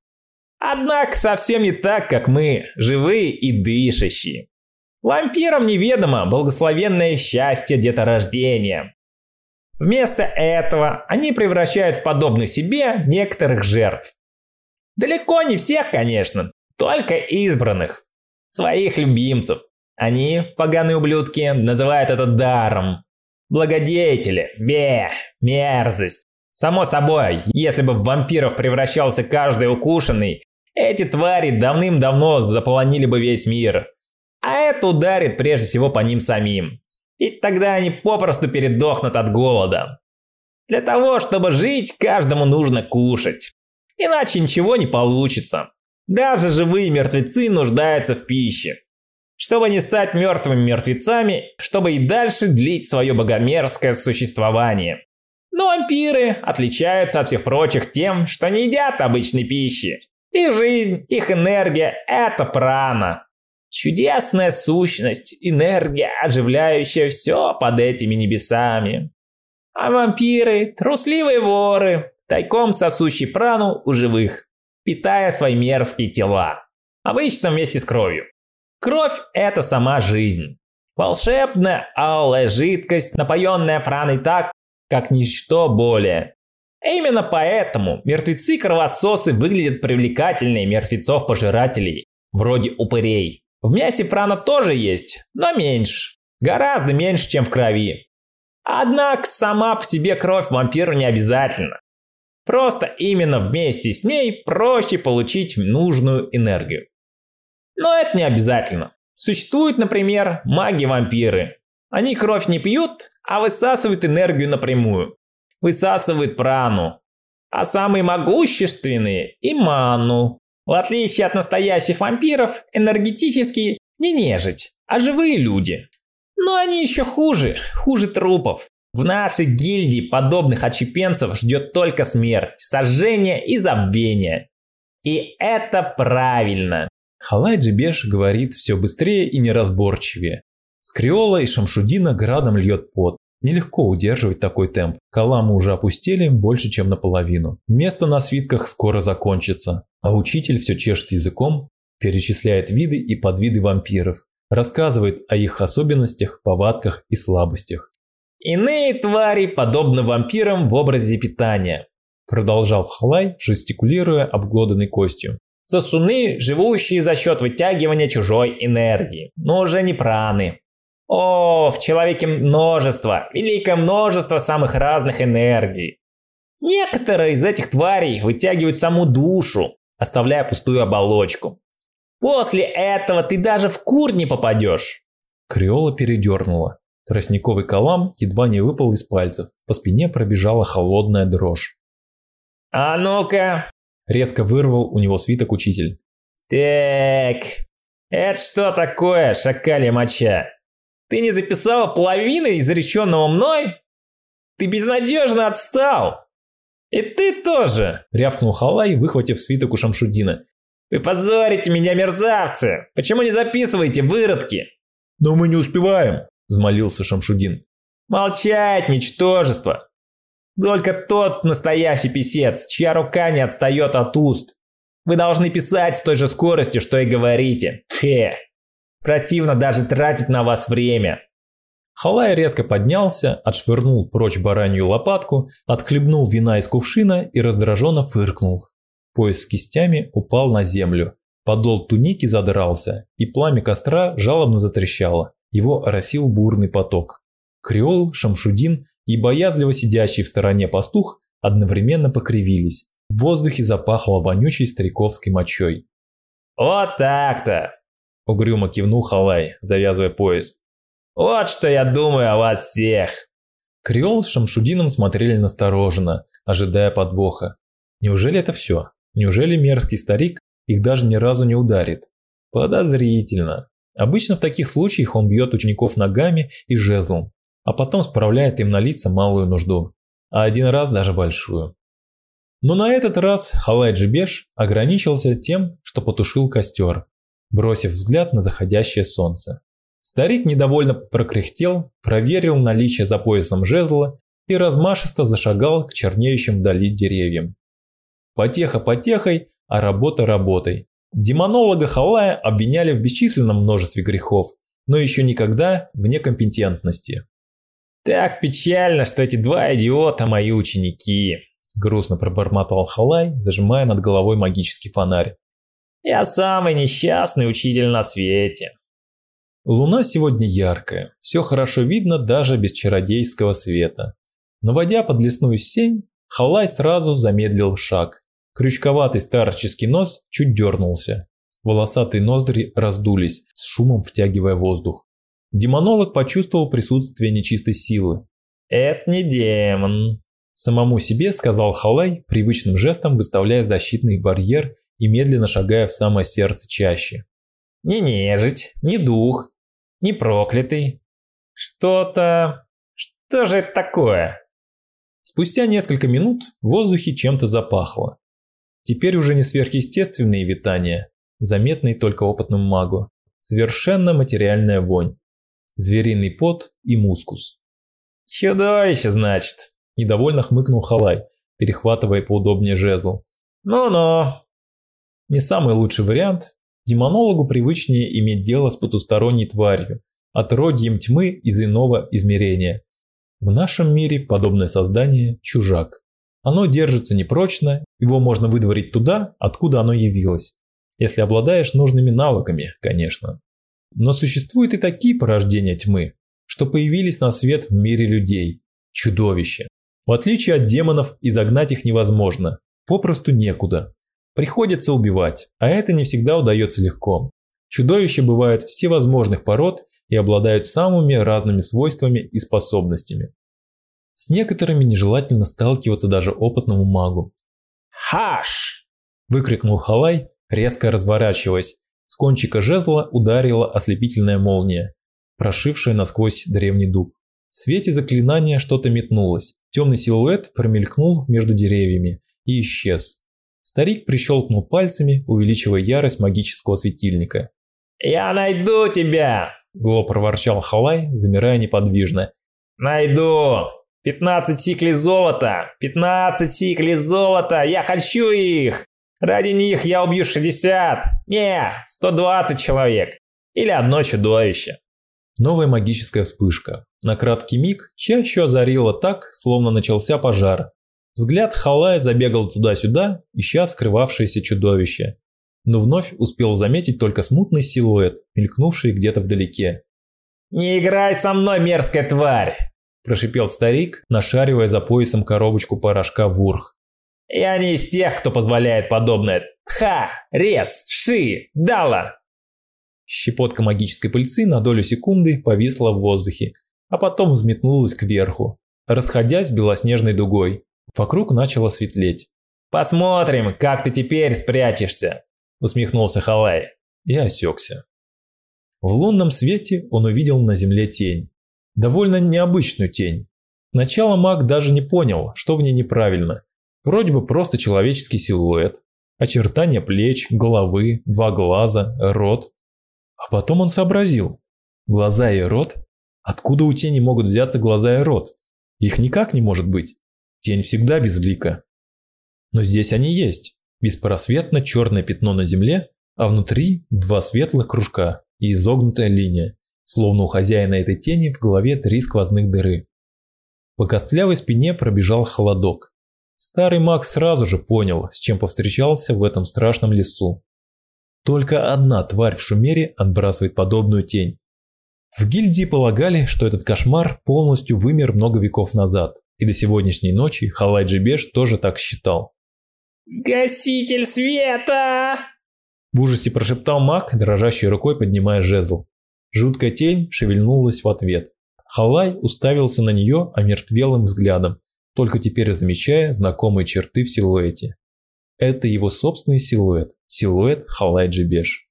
Однако совсем не так, как мы, живые и дышащие. Вампирам неведомо благословенное счастье деторождения. Вместо этого они превращают в подобных себе некоторых жертв. Далеко не всех, конечно, только избранных, своих любимцев, они, поганые ублюдки, называют это даром. Благодетели, бе, мерзость. Само собой, если бы в вампиров превращался каждый укушенный, эти твари давным-давно заполонили бы весь мир. А это ударит прежде всего по ним самим. И тогда они попросту передохнут от голода. Для того, чтобы жить, каждому нужно кушать. Иначе ничего не получится. Даже живые мертвецы нуждаются в пище чтобы не стать мертвыми мертвецами, чтобы и дальше длить свое богомерзкое существование. Но вампиры отличаются от всех прочих тем, что не едят обычной пищи. Их жизнь, их энергия – это прана. Чудесная сущность, энергия, оживляющая все под этими небесами. А вампиры – трусливые воры, тайком сосущие прану у живых. питая свои мерзкие тела. Обычно вместе с кровью. Кровь – это сама жизнь. Волшебная алая жидкость, напоенная праной так, как ничто более. Именно поэтому мертвецы-кровососы выглядят привлекательнее мертвецов-пожирателей, вроде упырей. В мясе прана тоже есть, но меньше. Гораздо меньше, чем в крови. Однако сама по себе кровь вампиру не обязательно. Просто именно вместе с ней проще получить нужную энергию. Но это не обязательно. Существуют, например, маги-вампиры. Они кровь не пьют, а высасывают энергию напрямую. Высасывают прану. А самые могущественные – и ману. В отличие от настоящих вампиров, энергетические не нежить, а живые люди. Но они еще хуже, хуже трупов. В нашей гильдии подобных отщепенцев ждет только смерть, сожжение и забвение. И это правильно. Халай Джибеш говорит все быстрее и неразборчивее. С Криола и Шамшудина градом льет пот. Нелегко удерживать такой темп. Каламы уже опустили больше, чем наполовину. Место на свитках скоро закончится. А учитель все чешет языком, перечисляет виды и подвиды вампиров, рассказывает о их особенностях, повадках и слабостях. Иные твари подобны вампирам в образе питания, продолжал Халай, жестикулируя обглоданной костью. Сосуны, живущие за счет вытягивания чужой энергии, но уже не праны. О, в человеке множество, великое множество самых разных энергий. Некоторые из этих тварей вытягивают саму душу, оставляя пустую оболочку. После этого ты даже в кур не попадешь. Криола передернула. Тростниковый калам едва не выпал из пальцев. По спине пробежала холодная дрожь. «А ну-ка, Резко вырвал у него свиток учитель. «Так, это что такое, шакалья моча? Ты не записала половины изреченного мной? Ты безнадежно отстал! И ты тоже!» Рявкнул Халай, выхватив свиток у Шамшудина. «Вы позорите меня, мерзавцы! Почему не записываете, выродки?» «Но мы не успеваем!» – взмолился Шамшудин. «Молчать, ничтожество! Только тот настоящий писец, чья рука не отстает от уст. Вы должны писать с той же скоростью, что и говорите. Фе. Противно даже тратить на вас время. Халай резко поднялся, отшвырнул прочь баранью лопатку, отхлебнул вина из кувшина и раздраженно фыркнул. Пояс с кистями упал на землю. Подол туники задрался, и пламя костра жалобно затрещало. Его оросил бурный поток. Креол, Шамшудин и боязливо сидящий в стороне пастух одновременно покривились. В воздухе запахло вонючей стариковской мочой. «Вот так-то!» – угрюмо кивнул Халай, завязывая пояс. «Вот что я думаю о вас всех!» Креол с Шамшудином смотрели настороженно, ожидая подвоха. Неужели это все? Неужели мерзкий старик их даже ни разу не ударит? Подозрительно. Обычно в таких случаях он бьет учеников ногами и жезлом, а потом справляет им на лица малую нужду, а один раз даже большую. Но на этот раз Халай Джибеш ограничился тем, что потушил костер, бросив взгляд на заходящее солнце. Старик недовольно прокряхтел, проверил наличие за поясом жезла и размашисто зашагал к чернеющим вдали деревьям. Потеха потехой, а работа работой. Демонолога Халая обвиняли в бесчисленном множестве грехов, но еще никогда в некомпетентности. «Так печально, что эти два идиота мои ученики», – грустно пробормотал Халай, зажимая над головой магический фонарь. «Я самый несчастный учитель на свете». Луна сегодня яркая, все хорошо видно даже без чародейского света. Но войдя под лесную сень, Халай сразу замедлил шаг. Крючковатый старческий нос чуть дернулся. Волосатые ноздри раздулись, с шумом втягивая воздух. Демонолог почувствовал присутствие нечистой силы. «Это не демон», – самому себе сказал Халай, привычным жестом выставляя защитный барьер и медленно шагая в самое сердце чаще. «Не нежить, не дух, не проклятый. Что-то... Что же это такое?» Спустя несколько минут в воздухе чем-то запахло. Теперь уже не сверхъестественные витания, заметные только опытному магу. Совершенно материальная вонь звериный пот и мускус. «Чудовище, значит!» – недовольно хмыкнул Халай, перехватывая поудобнее жезл. «Ну-ну, Не самый лучший вариант. Демонологу привычнее иметь дело с потусторонней тварью, отродьем тьмы из иного измерения. В нашем мире подобное создание – чужак. Оно держится непрочно, его можно выдворить туда, откуда оно явилось. Если обладаешь нужными навыками, конечно. Но существуют и такие порождения тьмы, что появились на свет в мире людей – чудовища. В отличие от демонов, изогнать их невозможно, попросту некуда. Приходится убивать, а это не всегда удается легко. Чудовища бывают всевозможных пород и обладают самыми разными свойствами и способностями. С некоторыми нежелательно сталкиваться даже опытному магу. «Хаш!» – выкрикнул Халай, резко разворачиваясь. С кончика жезла ударила ослепительная молния, прошившая насквозь древний дуб. В свете заклинания что-то метнулось. Темный силуэт промелькнул между деревьями и исчез. Старик прищелкнул пальцами, увеличивая ярость магического светильника. «Я найду тебя!» – зло проворчал Халай, замирая неподвижно. «Найду! Пятнадцать сиклей золота! Пятнадцать сиклей золота! Я хочу их! Ради них я убью шестьдесят! Не, сто двадцать человек! Или одно чудовище!» Новая магическая вспышка. На краткий миг чаще озарила так, словно начался пожар. Взгляд Халая забегал туда-сюда, ища скрывавшееся чудовище. Но вновь успел заметить только смутный силуэт, мелькнувший где-то вдалеке. «Не играй со мной, мерзкая тварь!» – прошипел старик, нашаривая за поясом коробочку порошка в урх. «Я не из тех, кто позволяет подобное. Тха! Рез! Ши! Дала!» Щепотка магической пыльцы на долю секунды повисла в воздухе, а потом взметнулась кверху, расходясь белоснежной дугой. Вокруг начало светлеть. «Посмотрим, как ты теперь спрячешься!» – усмехнулся Халай. И осекся. В лунном свете он увидел на земле тень. Довольно необычную тень. Сначала маг даже не понял, что в ней неправильно. Вроде бы просто человеческий силуэт. Очертания плеч, головы, два глаза, рот. А потом он сообразил. Глаза и рот? Откуда у тени могут взяться глаза и рот? Их никак не может быть. Тень всегда безлика. Но здесь они есть. Беспросветно черное пятно на земле, а внутри два светлых кружка и изогнутая линия, словно у хозяина этой тени в голове три сквозных дыры. По костлявой спине пробежал холодок. Старый маг сразу же понял, с чем повстречался в этом страшном лесу. Только одна тварь в Шумере отбрасывает подобную тень. В гильдии полагали, что этот кошмар полностью вымер много веков назад. И до сегодняшней ночи Халай Джибеш тоже так считал. «Гаситель света!» В ужасе прошептал маг, дрожащей рукой поднимая жезл. Жуткая тень шевельнулась в ответ. Халай уставился на нее омертвелым взглядом, только теперь замечая знакомые черты в силуэте. Это его собственный силуэт, силуэт Халай Джибеш.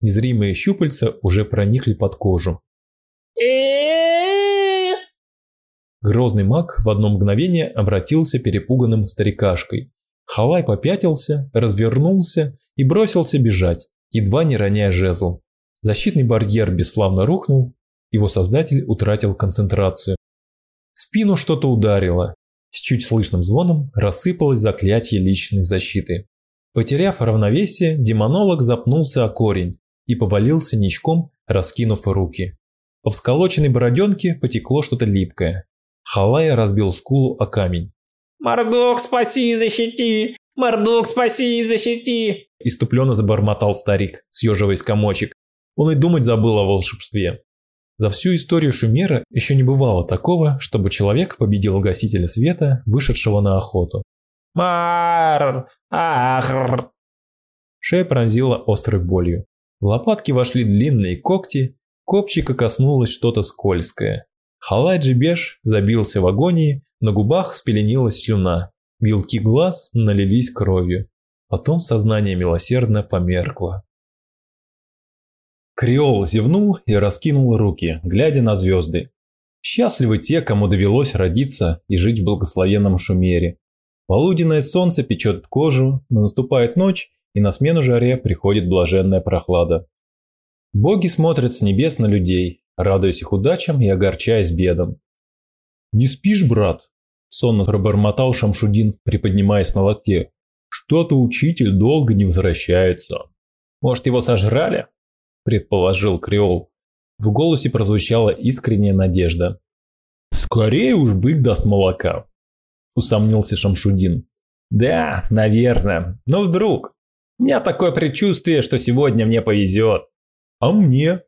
Незримые щупальца уже проникли под кожу. Грозный маг в одно мгновение обратился перепуганным старикашкой. Халай попятился, развернулся и бросился бежать, едва не роняя жезл. Защитный барьер бесславно рухнул, его создатель утратил концентрацию. Спину что-то ударило. С чуть слышным звоном рассыпалось заклятие личной защиты. Потеряв равновесие, демонолог запнулся о корень и повалился ничком, раскинув руки. По всколоченной бороденке потекло что-то липкое. Халая разбил скулу о камень. «Мордок, спаси и защити! Мордок, спаси и защити!» Иступленно забормотал старик, съеживаясь комочек. Он и думать забыл о волшебстве. За всю историю Шумера еще не бывало такого, чтобы человек победил гасителя света, вышедшего на охоту. «Мар! Ахр!» Шея пронзила острой болью. В лопатки вошли длинные когти, копчика коснулось что-то скользкое. Халаджи Беш забился в агонии, на губах спеленилась слюна, белки глаз налились кровью. Потом сознание милосердно померкло. Креол зевнул и раскинул руки, глядя на звезды. Счастливы те, кому довелось родиться и жить в благословенном Шумере. Полуденное солнце печет кожу, но наступает ночь, и на смену жаре приходит блаженная прохлада. Боги смотрят с небес на людей, радуясь их удачам и огорчаясь бедам. «Не спишь, брат?» – сонно пробормотал Шамшудин, приподнимаясь на локте. Что-то учитель долго не возвращается. Может, его сожрали? Предположил Креол. В голосе прозвучала искренняя надежда. Скорее уж бык даст молока. Усомнился Шамшудин. Да, наверное. Но вдруг. У меня такое предчувствие, что сегодня мне повезет. А мне?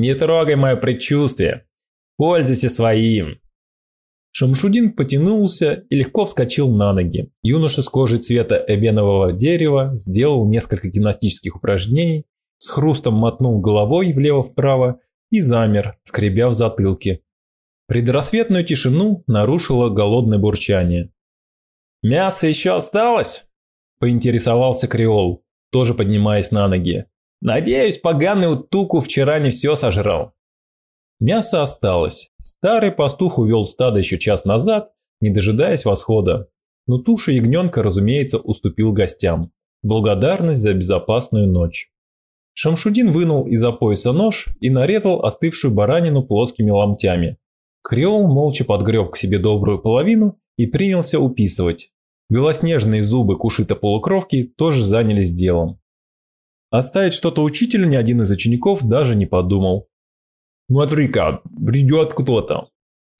Не трогай мое предчувствие. Пользуйся своим. Шамшудин потянулся и легко вскочил на ноги. Юноша с кожей цвета эбенового дерева сделал несколько гимнастических упражнений, с хрустом мотнул головой влево-вправо и замер, скребя в затылке. Предрассветную тишину нарушило голодное бурчание. «Мясо еще осталось?» – поинтересовался Креол, тоже поднимаясь на ноги. «Надеюсь, поганый утуку вчера не все сожрал». Мясо осталось. Старый пастух увел стадо еще час назад, не дожидаясь восхода. Но туша ягненка, разумеется, уступил гостям. Благодарность за безопасную ночь. Шамшудин вынул из-за пояса нож и нарезал остывшую баранину плоскими ломтями. Креол молча подгреб к себе добрую половину и принялся уписывать. Белоснежные зубы кушита полукровки тоже занялись делом. Оставить что-то учителю ни один из учеников даже не подумал. «Смотри-ка, придет кто-то!»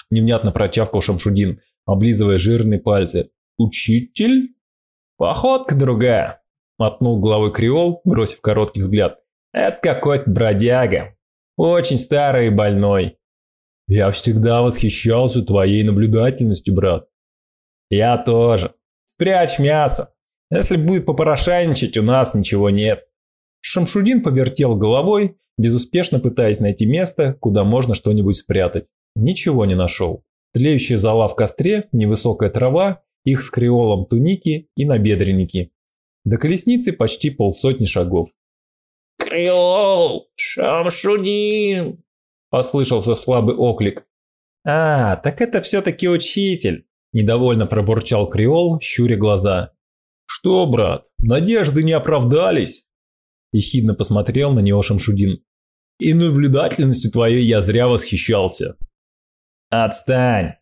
Невнятно прочавкал Шамшудин, облизывая жирные пальцы. «Учитель?» «Походка другая!» Мотнул головой Креол, бросив короткий взгляд. «Это какой-то бродяга. Очень старый и больной». «Я всегда восхищался твоей наблюдательностью, брат». «Я тоже. Спрячь мясо. Если будет попорошайничать, у нас ничего нет». Шамшудин повертел головой, безуспешно пытаясь найти место, куда можно что-нибудь спрятать. Ничего не нашел. Тлеющая зола в костре, невысокая трава, их с креолом туники и набедренники. До колесницы почти полсотни шагов. «Креол! Шамшудин!» – послышался слабый оклик. «А, так это все-таки учитель!» – недовольно пробурчал Креол, щуря глаза. «Что, брат, надежды не оправдались?» Ехидно посмотрел на него Шамшудин. И наблюдательностью твоей я зря восхищался. Отстань.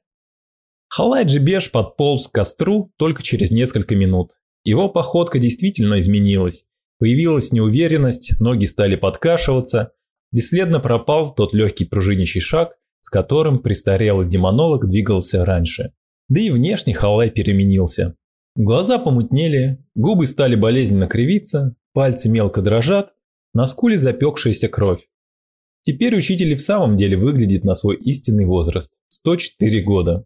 Халайджи Беш подполз к костру только через несколько минут. Его походка действительно изменилась. Появилась неуверенность, ноги стали подкашиваться. Бесследно пропал тот легкий пружинящий шаг, с которым престарелый демонолог двигался раньше. Да и внешне Халай переменился. Глаза помутнели, губы стали болезненно кривиться, пальцы мелко дрожат, на скуле запекшаяся кровь. Теперь учитель и в самом деле выглядит на свой истинный возраст – 104 года.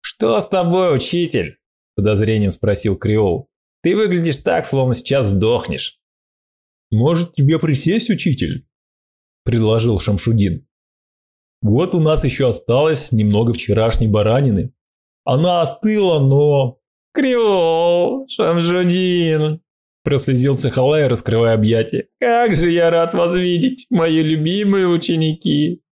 «Что с тобой, учитель?» – подозрением спросил Креол. «Ты выглядишь так, словно сейчас сдохнешь». «Может, тебе присесть, учитель?» – предложил Шамшудин. «Вот у нас еще осталось немного вчерашней баранины. Она остыла, но...» «Креол, Шамшудин!» Прослезился Халай, раскрывая объятия. «Как же я рад вас видеть, мои любимые ученики!»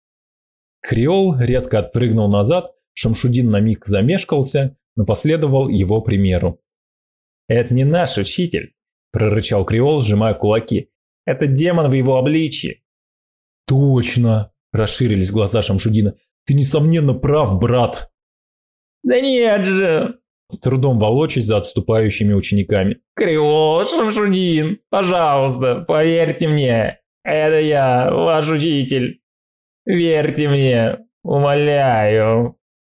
Креол резко отпрыгнул назад, Шамшудин на миг замешкался, но последовал его примеру. «Это не наш учитель», – прорычал Креол, сжимая кулаки. «Это демон в его обличье». «Точно!» – расширились глаза Шамшудина. «Ты, несомненно, прав, брат!» «Да нет же!» С трудом волочась за отступающими учениками. «Криво, Шамшудин, пожалуйста, поверьте мне, это я, ваш учитель. Верьте мне, умоляю».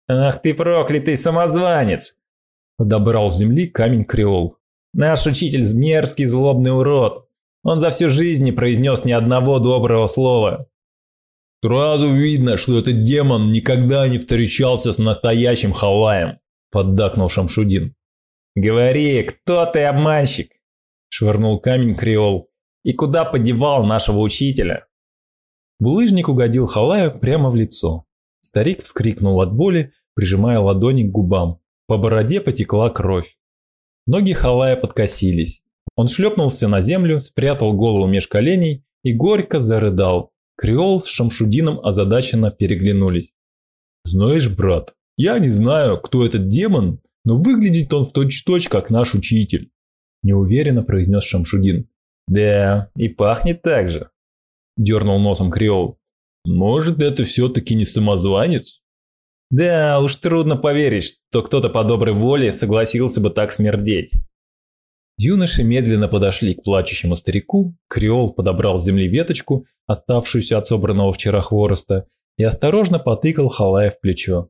«Ах ты проклятый самозванец!» Подобрал с земли камень Креол. «Наш учитель мерзкий злобный урод. Он за всю жизнь не произнес ни одного доброго слова. Сразу видно, что этот демон никогда не встречался с настоящим Халаем поддакнул Шамшудин. «Говори, кто ты, обманщик?» – швырнул камень Креол. «И куда подевал нашего учителя?» Булыжник угодил Халаю прямо в лицо. Старик вскрикнул от боли, прижимая ладони к губам. По бороде потекла кровь. Ноги Халая подкосились. Он шлепнулся на землю, спрятал голову меж коленей и горько зарыдал. Креол с Шамшудином озадаченно переглянулись. «Знаешь, брат, я не знаю, кто этот демон, но выглядит он в точь-точь, как наш учитель. Неуверенно произнес Шамшудин. Да, и пахнет так же. Дернул носом Креол. Может, это все-таки не самозванец? Да, уж трудно поверить, что кто-то по доброй воле согласился бы так смердеть. Юноши медленно подошли к плачущему старику, Креол подобрал с земли веточку, оставшуюся от собранного вчера хвороста, и осторожно потыкал Халая в плечо.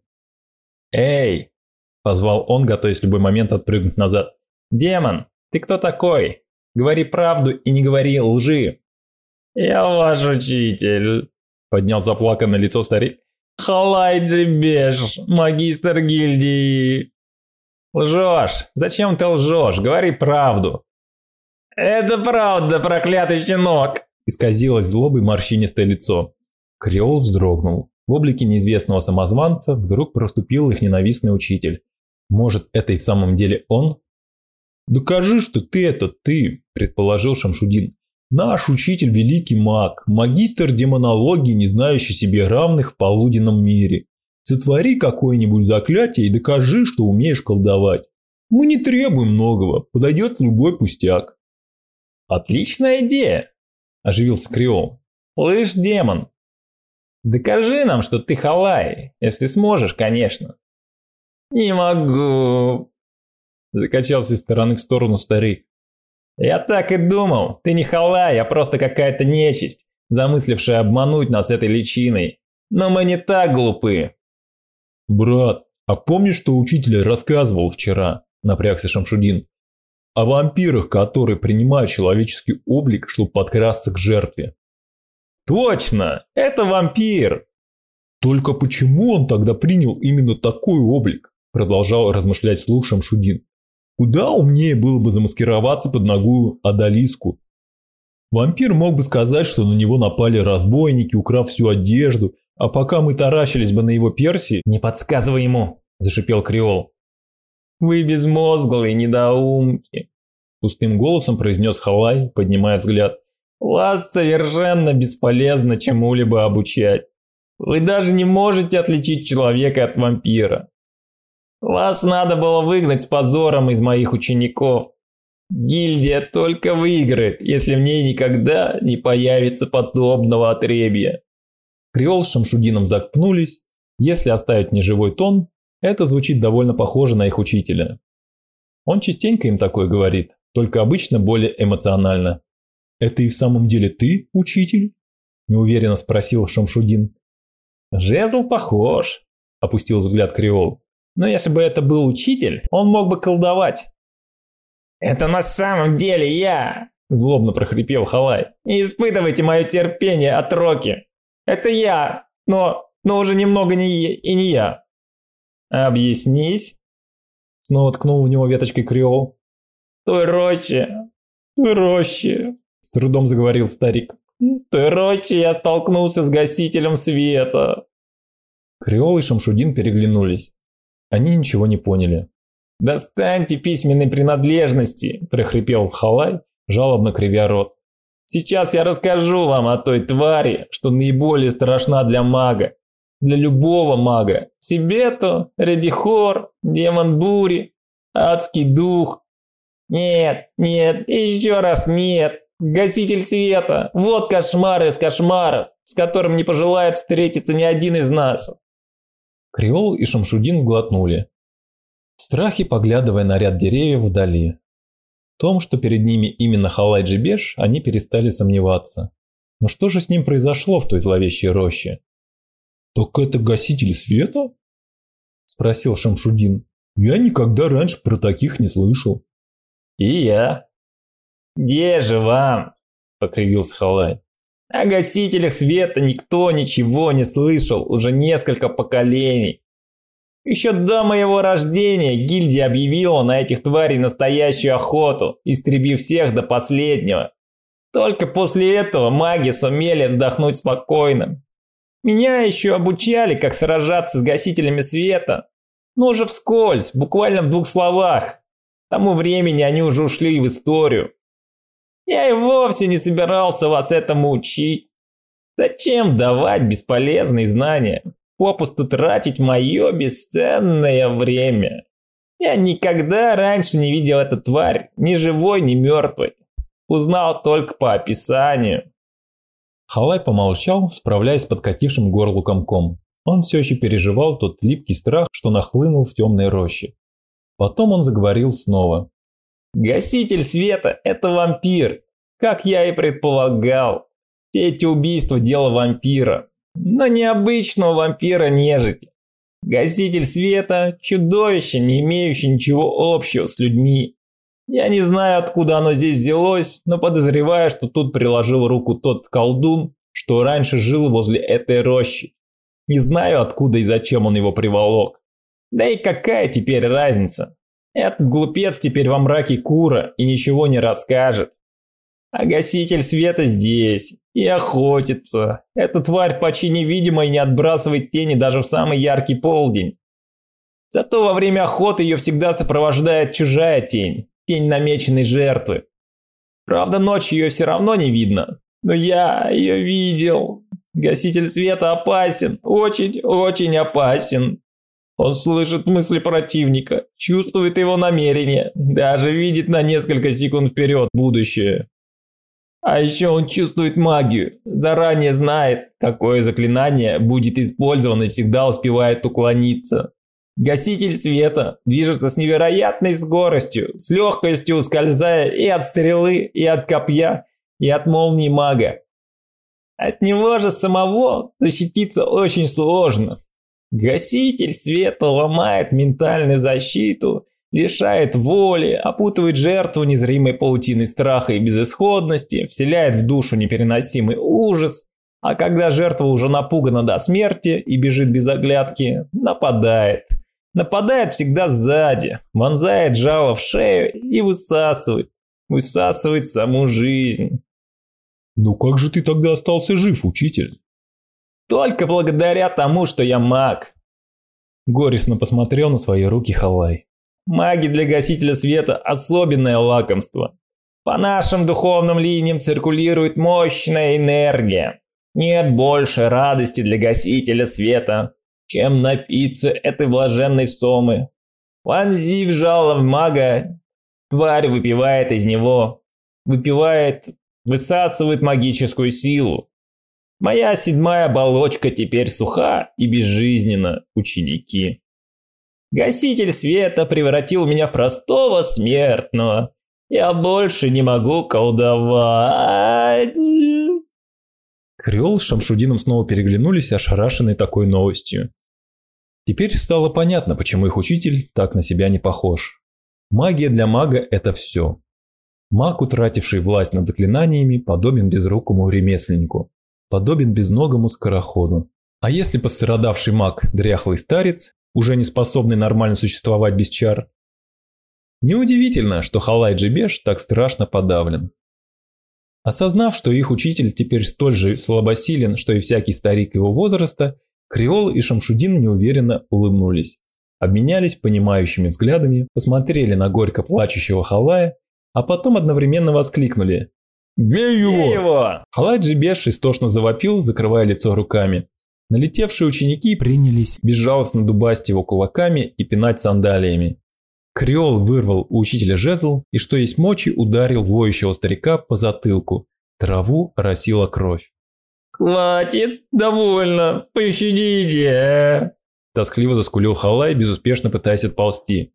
«Эй!» – позвал он, готовясь в любой момент отпрыгнуть назад. «Демон, ты кто такой? Говори правду и не говори лжи!» «Я ваш учитель», – поднял заплаканное лицо старик. «Халай Джибеш, магистр гильдии». «Лжешь! Зачем ты лжешь? Говори правду!» «Это правда, проклятый щенок!» Исказилось злобой морщинистое лицо. Креол вздрогнул. В облике неизвестного самозванца вдруг проступил их ненавистный учитель. Может, это и в самом деле он? «Докажи, что ты это ты», – предположил Шамшудин. «Наш учитель – великий маг, магистр демонологии, не знающий себе равных в полуденном мире. Сотвори какое-нибудь заклятие и докажи, что умеешь колдовать. Мы не требуем многого, подойдет любой пустяк». «Отличная идея!» – оживился Криол. «Слышь, демон, докажи нам, что ты халай, если сможешь, конечно». «Не могу», – закачался из стороны в сторону старик. «Я так и думал, ты не халай, а просто какая-то нечисть, замыслившая обмануть нас этой личиной. Но мы не так глупы». «Брат, а помнишь, что учитель рассказывал вчера?» – напрягся Шамшудин. «О вампирах, которые принимают человеческий облик, чтобы подкрасться к жертве». «Точно! Это вампир!» «Только почему он тогда принял именно такой облик?» – продолжал размышлять вслух Шамшудин. «Куда умнее было бы замаскироваться под ногую Адалиску?» Вампир мог бы сказать, что на него напали разбойники, украв всю одежду, а пока мы таращились бы на его перси... «Не подсказывай ему!» – зашипел Креол. «Вы безмозглые недоумки!» – пустым голосом произнес Халай, поднимая взгляд. «Вас совершенно бесполезно чему-либо обучать. Вы даже не можете отличить человека от вампира. Вас надо было выгнать с позором из моих учеников. Гильдия только выиграет, если в ней никогда не появится подобного отребья. Креол с Шамшудином заткнулись. Если оставить неживой тон, это звучит довольно похоже на их учителя. Он частенько им такое говорит, только обычно более эмоционально. «Это и в самом деле ты, учитель?» – неуверенно спросил Шамшудин. «Жезл похож», – опустил взгляд Креол. «Но если бы это был учитель, он мог бы колдовать». «Это на самом деле я!» – злобно прохрипел Халай. «Не испытывайте мое терпение, отроки!» Это я, но, но уже немного не и не я. Объяснись. Снова ткнул в него веточкой Креол. Той роще, той роще, с трудом заговорил старик. Той роще я столкнулся с гасителем света. Креол и Шамшудин переглянулись. Они ничего не поняли. «Достаньте письменные принадлежности!» – прохрипел Халай, жалобно кривя рот. Сейчас я расскажу вам о той твари, что наиболее страшна для мага. Для любого мага. Сибето, Редихор, Демон Бури, Адский Дух. Нет, нет, еще раз нет. Гаситель света. Вот кошмар из кошмаров, с которым не пожелает встретиться ни один из нас. Креол и Шамшудин сглотнули. В страхе поглядывая на ряд деревьев вдали том, что перед ними именно Халай Джибеш, они перестали сомневаться. Но что же с ним произошло в той зловещей роще? «Так это гаситель света?» – спросил Шамшудин. «Я никогда раньше про таких не слышал». «И я». «Где же вам?» – покривился Халай. «О гасителях света никто ничего не слышал уже несколько поколений. Еще до моего рождения гильдия объявила на этих тварей настоящую охоту, истребив всех до последнего. Только после этого маги сумели вздохнуть спокойно. Меня еще обучали, как сражаться с гасителями света. Но уже вскользь, буквально в двух словах. К тому времени они уже ушли в историю. Я и вовсе не собирался вас этому учить. Зачем давать бесполезные знания? попусту тратить мое бесценное время. Я никогда раньше не видел эту тварь, ни живой, ни мертвой. Узнал только по описанию. Халай помолчал, справляясь с подкатившим горлу комком. Он все еще переживал тот липкий страх, что нахлынул в темной роще. Потом он заговорил снова. Гаситель света – это вампир, как я и предполагал. Все эти убийства – дело вампира, но не обычного вампира-нежити. Гаситель света – чудовище, не имеющее ничего общего с людьми. Я не знаю, откуда оно здесь взялось, но подозреваю, что тут приложил руку тот колдун, что раньше жил возле этой рощи. Не знаю, откуда и зачем он его приволок. Да и какая теперь разница? Этот глупец теперь во мраке кура и ничего не расскажет. А гаситель света здесь и охотится. Эта тварь почти невидима и не отбрасывает тени даже в самый яркий полдень. Зато во время охоты ее всегда сопровождает чужая тень, тень намеченной жертвы. Правда, ночью ее все равно не видно, но я ее видел. Гаситель света опасен, очень-очень опасен. Он слышит мысли противника, чувствует его намерения, даже видит на несколько секунд вперед будущее. А еще он чувствует магию, заранее знает, какое заклинание будет использовано и всегда успевает уклониться. Гаситель света движется с невероятной скоростью, с легкостью ускользая и от стрелы, и от копья, и от молнии мага. От него же самого защититься очень сложно. Гаситель света ломает ментальную защиту, лишает воли, опутывает жертву незримой паутиной страха и безысходности, вселяет в душу непереносимый ужас, а когда жертва уже напугана до смерти и бежит без оглядки, нападает. Нападает всегда сзади, вонзает жало в шею и высасывает. Высасывает саму жизнь. «Ну как же ты тогда остался жив, учитель?» Только благодаря тому, что я маг. Горестно посмотрел на свои руки Халай. Маги для гасителя света – особенное лакомство. По нашим духовным линиям циркулирует мощная энергия. Нет больше радости для гасителя света, чем напиться этой блаженной сомы. Вонзив жало в мага, тварь выпивает из него. Выпивает, высасывает магическую силу. Моя седьмая оболочка теперь суха и безжизненна, ученики. Гаситель света превратил меня в простого смертного. Я больше не могу колдовать. Крёл с Шамшудином снова переглянулись, ошарашенные такой новостью. Теперь стало понятно, почему их учитель так на себя не похож. Магия для мага – это все. Маг, утративший власть над заклинаниями, подобен безрукому ремесленнику подобен безногому скороходу. А если пострадавший маг – дряхлый старец, уже не способный нормально существовать без чар? Неудивительно, что Халай Джибеш так страшно подавлен. Осознав, что их учитель теперь столь же слабосилен, что и всякий старик его возраста, Креол и Шамшудин неуверенно улыбнулись, обменялись понимающими взглядами, посмотрели на горько плачущего Халая, а потом одновременно воскликнули Бей его! Бей его! Халаджи Беш истошно завопил, закрывая лицо руками. Налетевшие ученики принялись безжалостно дубасть его кулаками и пинать сандалиями. Креол вырвал у учителя жезл и, что есть мочи, ударил воющего старика по затылку. Траву росила кровь. Хватит, довольно, пощадите. Тоскливо заскулил Халай, безуспешно пытаясь отползти.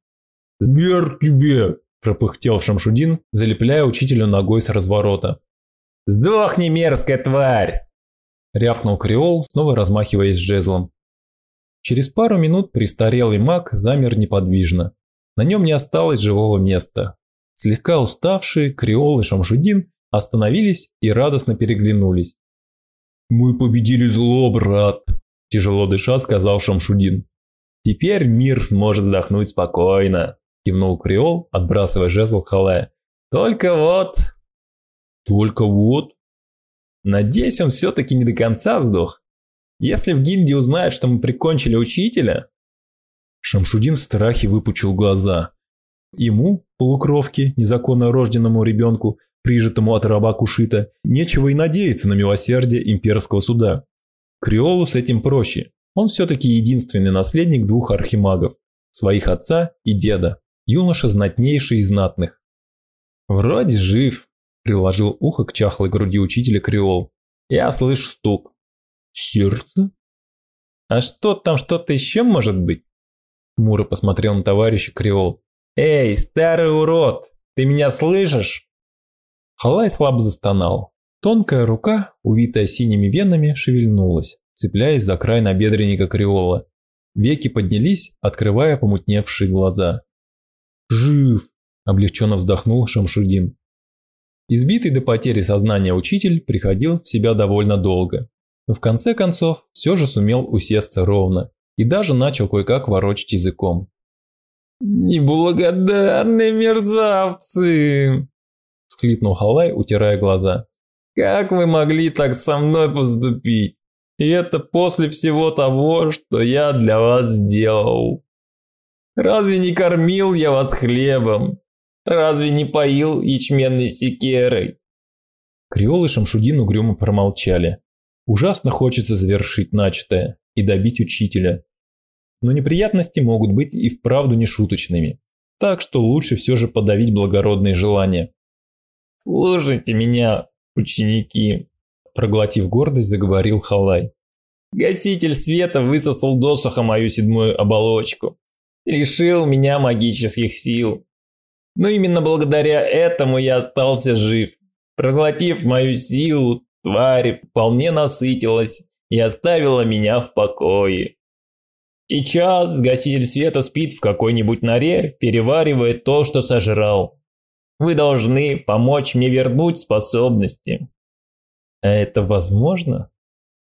Смерть тебе! Пропыхтел Шамшудин, залепляя учителю ногой с разворота. «Сдохни, мерзкая тварь!» Рявкнул Креол, снова размахиваясь жезлом. Через пару минут престарелый маг замер неподвижно. На нем не осталось живого места. Слегка уставшие, Креол и Шамшудин остановились и радостно переглянулись. «Мы победили зло, брат!» – тяжело дыша сказал Шамшудин. «Теперь мир сможет вздохнуть спокойно», кивнул Креол, отбрасывая жезл Халая. Только вот... Только вот? Надеюсь, он все-таки не до конца сдох. Если в гильдии узнают, что мы прикончили учителя... Шамшудин в страхе выпучил глаза. Ему, полукровке, незаконно рожденному ребенку, прижитому от раба Кушита, нечего и надеяться на милосердие имперского суда. Креолу с этим проще. Он все-таки единственный наследник двух архимагов, своих отца и деда юноша знатнейший из знатных. «Вроде жив», – приложил ухо к чахлой груди учителя Креол. «Я слышу стук». «Сердце?» «А что там что-то еще может быть?» Мура посмотрел на товарища Креол. «Эй, старый урод! Ты меня слышишь?» Халай слабо застонал. Тонкая рука, увитая синими венами, шевельнулась, цепляясь за край набедренника Криола. Веки поднялись, открывая помутневшие глаза. «Жив!» – облегченно вздохнул Шамшудин. Избитый до потери сознания учитель приходил в себя довольно долго, но в конце концов все же сумел усесться ровно и даже начал кое-как ворочать языком. «Неблагодарные мерзавцы!» – всхлипнул Халай, утирая глаза. «Как вы могли так со мной поступить? И это после всего того, что я для вас сделал. Разве не кормил я вас хлебом? Разве не поил ячменной секерой?» Креол и Шамшудин угрюмо промолчали. Ужасно хочется завершить начатое и добить учителя. Но неприятности могут быть и вправду нешуточными. Так что лучше все же подавить благородные желания. «Слушайте меня, ученики!» Проглотив гордость, заговорил Халай. «Гаситель света высосал досуха мою седьмую оболочку. Лишил меня магических сил. Но именно благодаря этому я остался жив. Проглотив мою силу, тварь вполне насытилась и оставила меня в покое. Сейчас гаситель света спит в какой-нибудь норе, переваривает то, что сожрал. Вы должны помочь мне вернуть способности. А это возможно?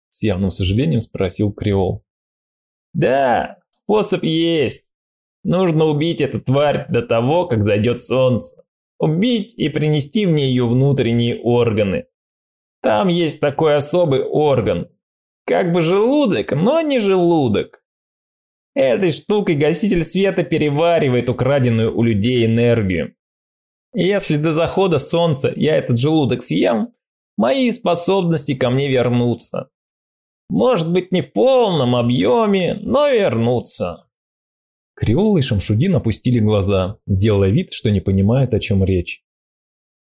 С явным сожалением спросил Креол. Да, способ есть. Нужно убить эту тварь до того, как зайдет солнце. Убить и принести мне ее внутренние органы. Там есть такой особый орган. Как бы желудок, но не желудок. Этой штукой гаситель света переваривает украденную у людей энергию. Если до захода солнца я этот желудок съем, мои способности ко мне вернутся. Может быть не в полном объеме, но вернутся. Креол и Шамшудин опустили глаза, делая вид, что не понимают, о чем речь.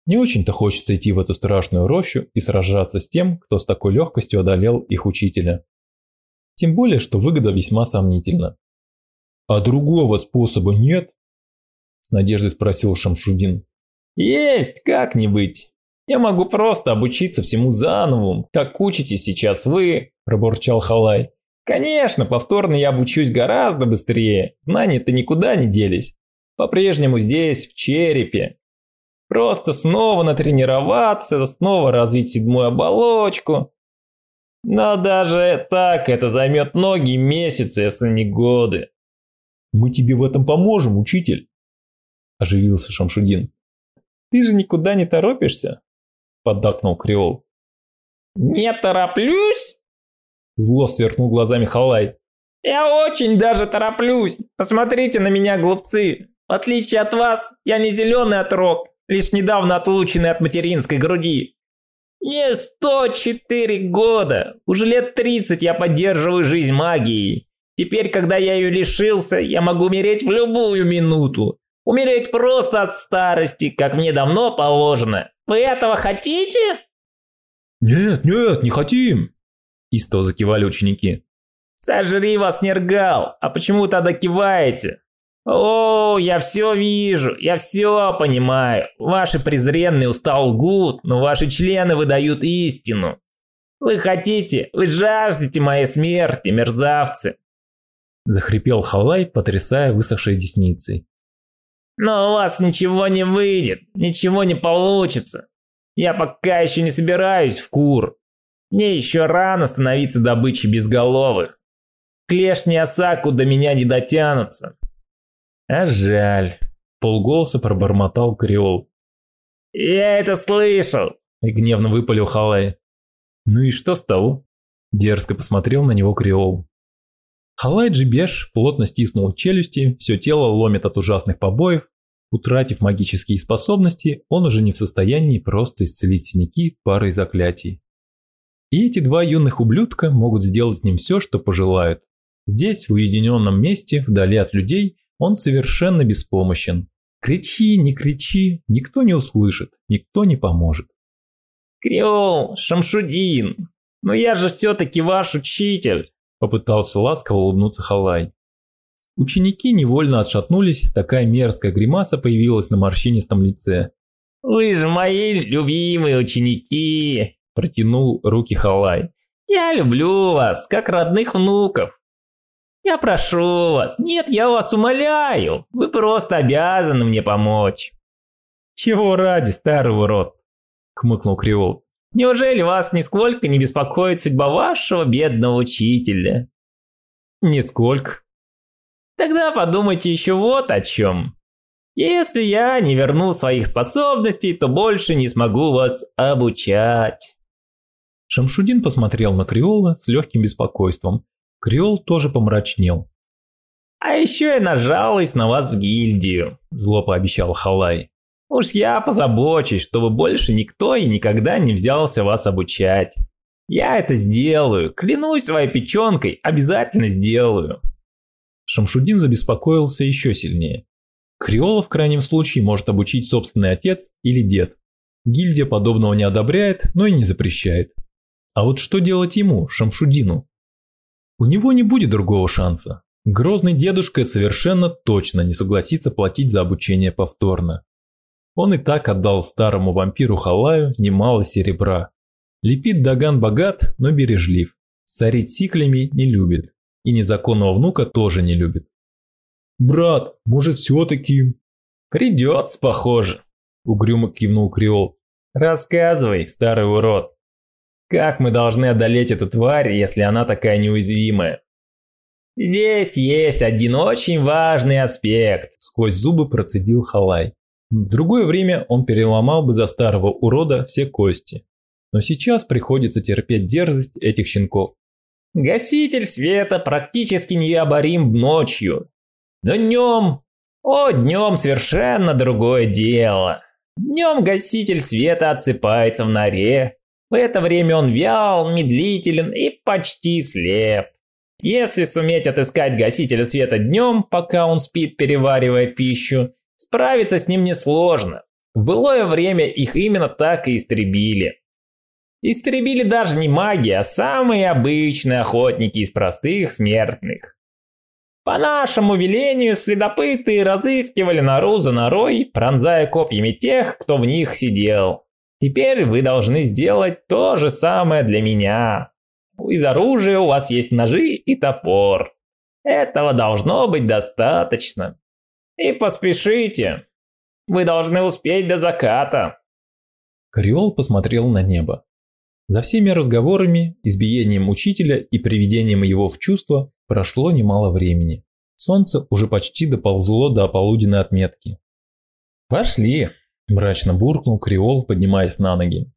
Не очень-то хочется идти в эту страшную рощу и сражаться с тем, кто с такой легкостью одолел их учителя. Тем более, что выгода весьма сомнительна. «А другого способа нет?» – с надеждой спросил Шамшудин. «Есть, как не быть. Я могу просто обучиться всему заново, как учитесь сейчас вы», – пробурчал Халай. Конечно, повторно я обучусь гораздо быстрее. Знания-то никуда не делись. По-прежнему здесь, в черепе. Просто снова натренироваться, снова развить седьмую оболочку. Но даже так это займет многие месяцы, если не годы. Мы тебе в этом поможем, учитель. Оживился Шамшудин. Ты же никуда не торопишься? Поддакнул Креол. Не тороплюсь? Зло сверкнул глазами Халай. «Я очень даже тороплюсь. Посмотрите на меня, глупцы. В отличие от вас, я не зеленый отрок, лишь недавно отлученный от материнской груди. Мне 104 года. Уже лет 30 я поддерживаю жизнь магией. Теперь, когда я ее лишился, я могу умереть в любую минуту. Умереть просто от старости, как мне давно положено. Вы этого хотите? Нет, нет, не хотим. Истово закивали ученики. «Сожри вас, Нергал! А почему тогда киваете?» «О, я все вижу, я все понимаю. Ваши презренные устал лгут, но ваши члены выдают истину. Вы хотите, вы жаждете моей смерти, мерзавцы!» Захрипел Халай, потрясая высохшей десницей. «Но у вас ничего не выйдет, ничего не получится. Я пока еще не собираюсь в кур. Мне еще рано становиться добычей безголовых. Клешни Осаку до меня не дотянутся. А жаль. Полголоса пробормотал Креол. Я это слышал. И гневно выпалил Халай. Ну и что с того? Дерзко посмотрел на него Креол. Халай Джибеш плотно стиснул челюсти, все тело ломит от ужасных побоев. Утратив магические способности, он уже не в состоянии просто исцелить синяки парой заклятий. И эти два юных ублюдка могут сделать с ним все, что пожелают. Здесь, в уединенном месте, вдали от людей, он совершенно беспомощен. Кричи, не кричи, никто не услышит, никто не поможет. Креол, Шамшудин, но я же все-таки ваш учитель, попытался ласково улыбнуться Халай. Ученики невольно отшатнулись, такая мерзкая гримаса появилась на морщинистом лице. «Вы же мои любимые ученики!» – протянул руки Халай. «Я люблю вас, как родных внуков. Я прошу вас, нет, я вас умоляю, вы просто обязаны мне помочь». «Чего ради, старый урод?» – хмыкнул Креол. «Неужели вас нисколько не беспокоит судьба вашего бедного учителя?» «Нисколько», Тогда подумайте еще вот о чем. Если я не верну своих способностей, то больше не смогу вас обучать. Шамшудин посмотрел на Криола с легким беспокойством. Криол тоже помрачнел. «А еще я нажалуюсь на вас в гильдию», – зло пообещал Халай. «Уж я позабочусь, чтобы больше никто и никогда не взялся вас обучать. Я это сделаю, клянусь своей печенкой, обязательно сделаю». Шамшудин забеспокоился еще сильнее. Криола в крайнем случае может обучить собственный отец или дед. Гильдия подобного не одобряет, но и не запрещает. А вот что делать ему, Шамшудину? У него не будет другого шанса. Грозный дедушка совершенно точно не согласится платить за обучение повторно. Он и так отдал старому вампиру Халаю немало серебра. Лепит Даган богат, но бережлив. Сорить сиклями не любит и незаконного внука тоже не любит. «Брат, может все-таки...» «Придется, похоже», – угрюмо кивнул Криол. «Рассказывай, старый урод, как мы должны одолеть эту тварь, если она такая неуязвимая?» «Здесь есть один очень важный аспект», – сквозь зубы процедил Халай. В другое время он переломал бы за старого урода все кости. Но сейчас приходится терпеть дерзость этих щенков. Гаситель света практически необорим ночью. Но днем... О, днем совершенно другое дело. Днем гаситель света отсыпается в норе. В это время он вял, медлителен и почти слеп. Если суметь отыскать гасителя света днем, пока он спит, переваривая пищу, справиться с ним несложно. В былое время их именно так и истребили. Истребили даже не маги, а самые обычные охотники из простых смертных. По нашему велению следопыты разыскивали нору за норой, пронзая копьями тех, кто в них сидел. Теперь вы должны сделать то же самое для меня. Из оружия у вас есть ножи и топор. Этого должно быть достаточно. И поспешите. Вы должны успеть до заката. Кореол посмотрел на небо. За всеми разговорами, избиением учителя и приведением его в чувство прошло немало времени. Солнце уже почти доползло до полуденной отметки. «Пошли!» – мрачно буркнул Креол, поднимаясь на ноги.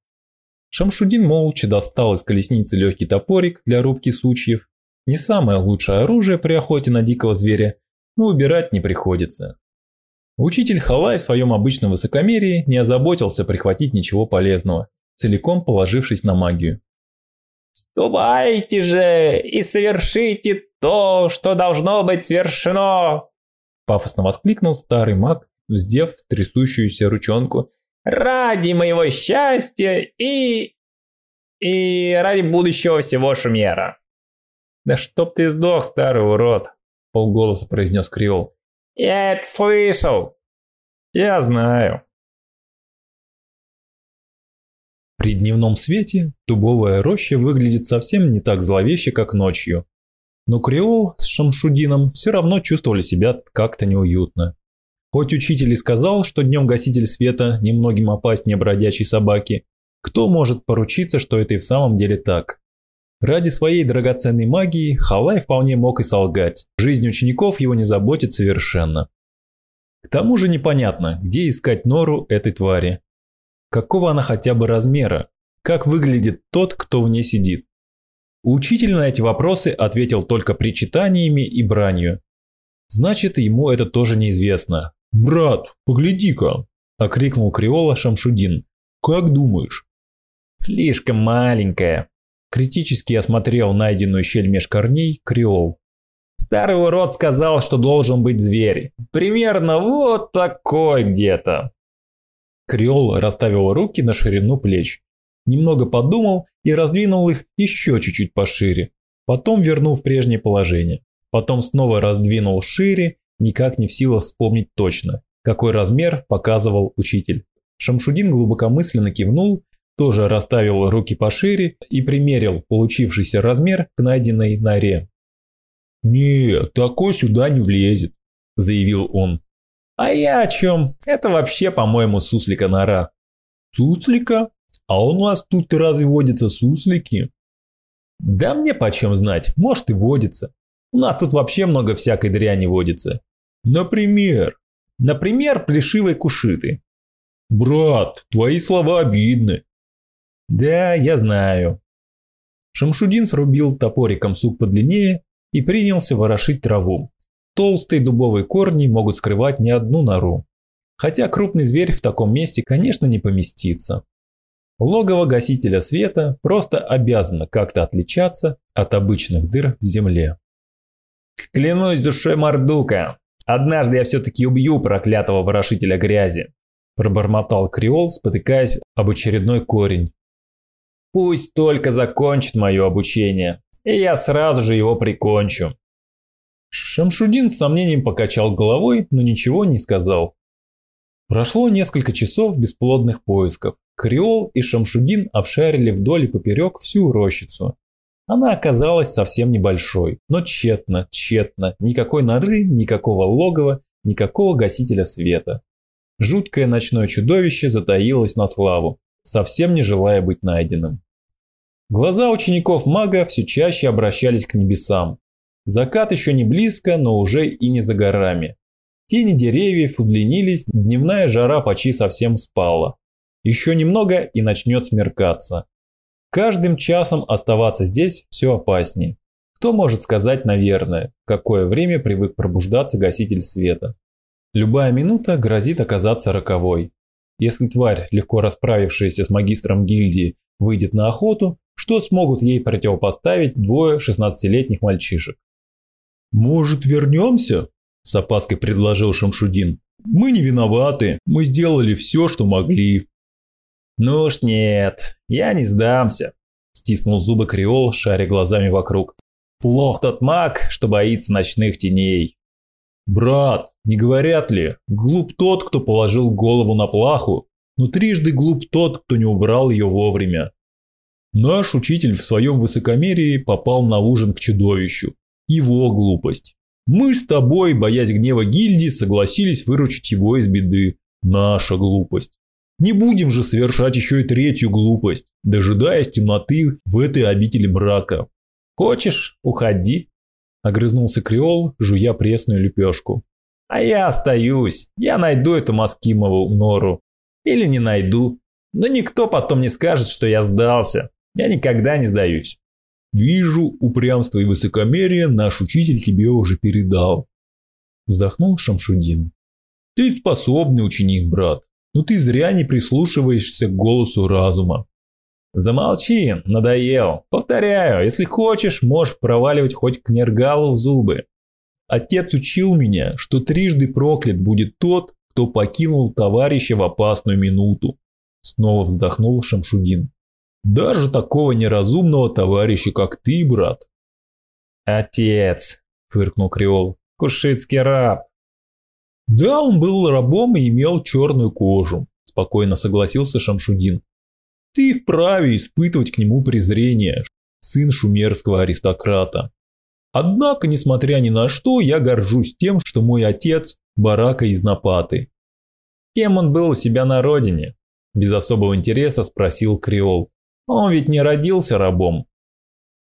Шамшудин молча достал из колесницы легкий топорик для рубки сучьев. Не самое лучшее оружие при охоте на дикого зверя, но убирать не приходится. Учитель Халай в своем обычном высокомерии не озаботился прихватить ничего полезного целиком положившись на магию. «Ступайте же и совершите то, что должно быть совершено!» Пафосно воскликнул старый маг, вздев трясущуюся ручонку. «Ради моего счастья и... и ради будущего всего Шумера!» «Да чтоб ты сдох, старый урод!» полголоса произнес Криол. «Я это слышал!» «Я знаю!» При дневном свете дубовая роща выглядит совсем не так зловеще, как ночью. Но Креол с Шамшудином все равно чувствовали себя как-то неуютно. Хоть учитель и сказал, что днем гаситель света немногим опаснее бродячей собаки, кто может поручиться, что это и в самом деле так? Ради своей драгоценной магии Халай вполне мог и солгать. Жизнь учеников его не заботит совершенно. К тому же непонятно, где искать нору этой твари какого она хотя бы размера, как выглядит тот, кто в ней сидит. Учитель на эти вопросы ответил только причитаниями и бранью. Значит, ему это тоже неизвестно. «Брат, погляди-ка!» – окрикнул Криола Шамшудин. «Как думаешь?» «Слишком маленькая», – критически осмотрел найденную щель меж корней Криол. «Старый урод сказал, что должен быть зверь. Примерно вот такой где-то». Креол расставил руки на ширину плеч. Немного подумал и раздвинул их еще чуть-чуть пошире. Потом вернул в прежнее положение. Потом снова раздвинул шире, никак не в силах вспомнить точно, какой размер показывал учитель. Шамшудин глубокомысленно кивнул, тоже расставил руки пошире и примерил получившийся размер к найденной норе. «Нет, такой сюда не влезет», – заявил он. «А я о чем? Это вообще, по-моему, суслика нора». «Суслика? А у нас тут разве водятся суслики?» «Да мне почем знать, может и водится. У нас тут вообще много всякой дряни водится». «Например?» «Например, плешивой кушиты». «Брат, твои слова обидны». «Да, я знаю». Шамшудин срубил топориком сук подлиннее и принялся ворошить траву. Толстые дубовые корни могут скрывать не одну нору. Хотя крупный зверь в таком месте, конечно, не поместится. Логово гасителя света просто обязано как-то отличаться от обычных дыр в земле. «Клянусь душой Мордука, однажды я все-таки убью проклятого ворошителя грязи», пробормотал Креол, спотыкаясь об очередной корень. «Пусть только закончит мое обучение, и я сразу же его прикончу». Шамшудин с сомнением покачал головой, но ничего не сказал. Прошло несколько часов бесплодных поисков. Креол и Шамшудин обшарили вдоль и поперек всю рощицу. Она оказалась совсем небольшой, но тщетно, тщетно, никакой норы, никакого логова, никакого гасителя света. Жуткое ночное чудовище затаилось на славу, совсем не желая быть найденным. Глаза учеников мага все чаще обращались к небесам. Закат еще не близко, но уже и не за горами. Тени деревьев удлинились, дневная жара почти совсем спала. Еще немного и начнет смеркаться. Каждым часом оставаться здесь все опаснее. Кто может сказать, наверное, какое время привык пробуждаться гаситель света? Любая минута грозит оказаться роковой. Если тварь, легко расправившаяся с магистром гильдии, выйдет на охоту, что смогут ей противопоставить двое 16-летних мальчишек? «Может, вернемся?» С опаской предложил Шамшудин. Мы не виноваты, мы сделали все, что могли. Ну уж нет, я не сдамся. Стиснул зубы Креол, шаря глазами вокруг. Плох тот маг, что боится ночных теней. Брат, не говорят ли, глуп тот, кто положил голову на плаху, но трижды глуп тот, кто не убрал ее вовремя. Наш учитель в своем высокомерии попал на ужин к чудовищу. Его глупость. Мы с тобой, боясь гнева гильдии, согласились выручить его из беды. Наша глупость. Не будем же совершать еще и третью глупость, дожидаясь темноты в этой обители мрака. Хочешь, уходи, огрызнулся Креол, жуя пресную лепешку. А я остаюсь, я найду эту Маскимову нору. Или не найду. Но никто потом не скажет, что я сдался. Я никогда не сдаюсь. Вижу, упрямство и высокомерие наш учитель тебе уже передал. Вздохнул Шамшудин. Ты способный ученик, брат, но ты зря не прислушиваешься к голосу разума. Замолчи, надоел. Повторяю, если хочешь, можешь проваливать хоть к Нергалу в зубы. Отец учил меня, что трижды проклят будет тот, кто покинул товарища в опасную минуту. Снова вздохнул Шамшудин. Даже такого неразумного товарища, как ты, брат. Отец, фыркнул Креол, кушицкий раб. Да, он был рабом и имел черную кожу, спокойно согласился Шамшудин. Ты вправе испытывать к нему презрение, сын шумерского аристократа. Однако, несмотря ни на что, я горжусь тем, что мой отец – барака из Напаты. Кем он был у себя на родине? Без особого интереса спросил Креол. Он ведь не родился рабом.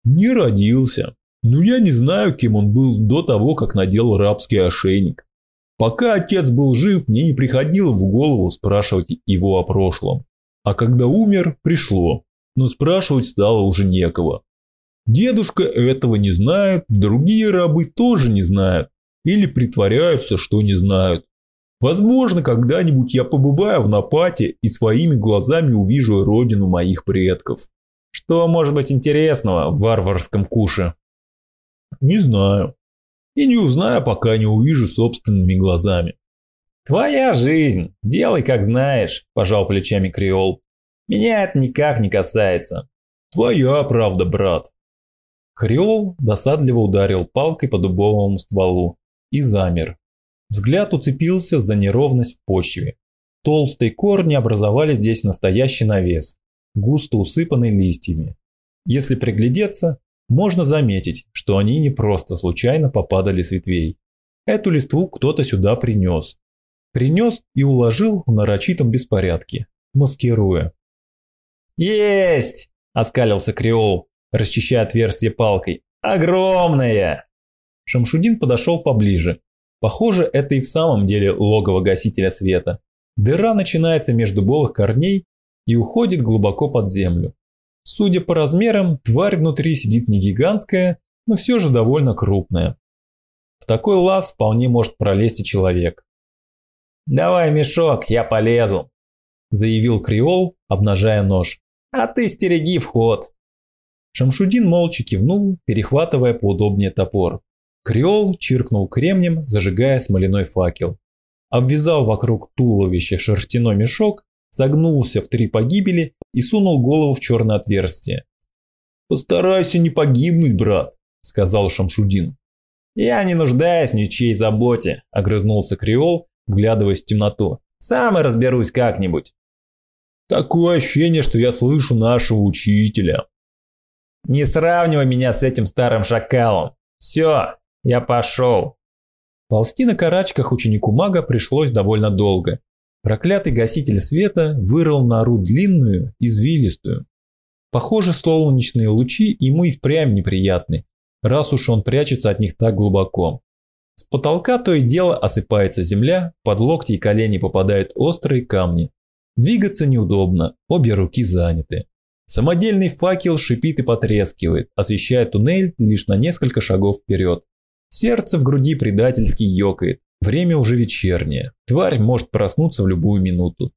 Не родился. Но я не знаю, кем он был до того, как надел рабский ошейник. Пока отец был жив, мне не приходило в голову спрашивать его о прошлом. А когда умер, пришло. Но спрашивать стало уже некого. Дедушка этого не знает, другие рабы тоже не знают. Или притворяются, что не знают. Возможно, когда-нибудь я побываю в Напате и своими глазами увижу родину моих предков. Что может быть интересного в варварском куше? Не знаю. И не узнаю, пока не увижу собственными глазами. Твоя жизнь. Делай, как знаешь, пожал плечами Креол. Меня это никак не касается. Твоя правда, брат. Креол досадливо ударил палкой по дубовому стволу и замер. Взгляд уцепился за неровность в почве. Толстые корни образовали здесь настоящий навес, густо усыпанный листьями. Если приглядеться, можно заметить, что они не просто случайно попадали с ветвей. Эту листву кто-то сюда принес. Принес и уложил в нарочитом беспорядке, маскируя. «Есть!» – оскалился Креол, расчищая отверстие палкой. «Огромное!» Шамшудин подошел поближе. Похоже, это и в самом деле логово гасителя света. Дыра начинается между дубовых корней и уходит глубоко под землю. Судя по размерам, тварь внутри сидит не гигантская, но все же довольно крупная. В такой лаз вполне может пролезть и человек. «Давай мешок, я полезу», – заявил Креол, обнажая нож. «А ты стереги вход». Шамшудин молча кивнул, перехватывая поудобнее топор. Креол чиркнул кремнем, зажигая смоляной факел. Обвязал вокруг туловища шерстяной мешок, согнулся в три погибели и сунул голову в черное отверстие. «Постарайся не погибнуть, брат», – сказал Шамшудин. «Я не нуждаюсь ни в чьей заботе», – огрызнулся Креол, вглядываясь в темноту. «Сам и разберусь как-нибудь». «Такое ощущение, что я слышу нашего учителя». «Не сравнивай меня с этим старым шакалом. Все, я пошел». Ползти на карачках ученику мага пришлось довольно долго. Проклятый гаситель света вырыл нору длинную, извилистую. Похоже, солнечные лучи ему и впрямь неприятны, раз уж он прячется от них так глубоко. С потолка то и дело осыпается земля, под локти и колени попадают острые камни. Двигаться неудобно, обе руки заняты. Самодельный факел шипит и потрескивает, освещая туннель лишь на несколько шагов вперед. Сердце в груди предательски ёкает. Время уже вечернее. Тварь может проснуться в любую минуту.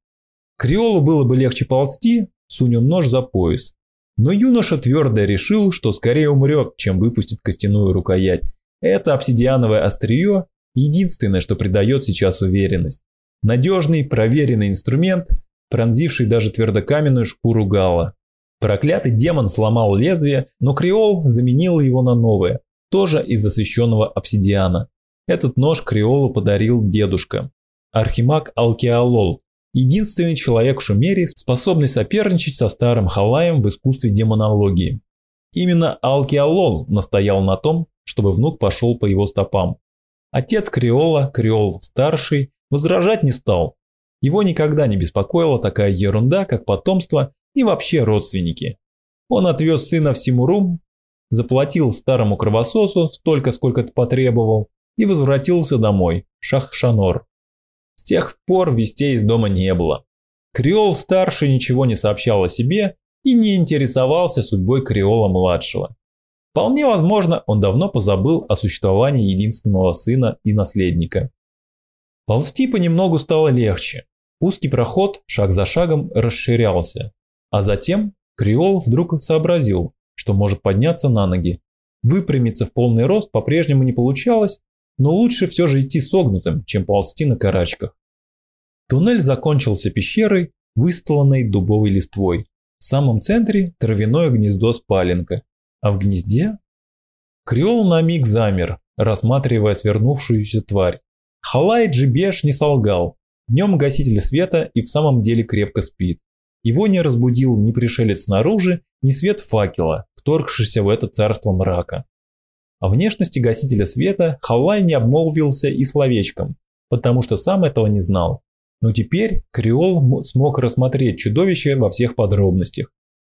Криолу было бы легче ползти, сунем нож за пояс. Но юноша твердо решил, что скорее умрет, чем выпустит костяную рукоять. Это обсидиановое острие – единственное, что придает сейчас уверенность. Надежный, проверенный инструмент, пронзивший даже твердокаменную шкуру гала. Проклятый демон сломал лезвие, но Криол заменил его на новое, тоже из освещенного обсидиана. Этот нож Криолу подарил дедушка. Архимаг Алкиалол, единственный человек в Шумере, способный соперничать со старым Халаем в искусстве демонологии. Именно Алкиалол настоял на том, чтобы внук пошел по его стопам. Отец Криола, Криол старший, возражать не стал. Его никогда не беспокоила такая ерунда, как потомство и вообще родственники. Он отвез сына в Симурум, заплатил старому кровососу столько, сколько потребовал, и возвратился домой, Шах-Шанор. С тех пор вестей из дома не было. Креол-старший ничего не сообщал о себе и не интересовался судьбой Креола-младшего. Вполне возможно, он давно позабыл о существовании единственного сына и наследника. Ползти понемногу стало легче. Узкий проход шаг за шагом расширялся. А затем Креол вдруг сообразил, что может подняться на ноги. Выпрямиться в полный рост по-прежнему не получалось, но лучше все же идти согнутым, чем ползти на карачках. Туннель закончился пещерой, выстланной дубовой листвой. В самом центре травяное гнездо спаленка, а в гнезде... Креол на миг замер, рассматривая свернувшуюся тварь. Халай Джибеш не солгал. Днем гаситель света и в самом деле крепко спит. Его не разбудил ни пришелец снаружи, ни свет факела, вторгшийся в это царство мрака. О внешности гасителя света Халай не обмолвился и словечком, потому что сам этого не знал. Но теперь Креол смог рассмотреть чудовище во всех подробностях.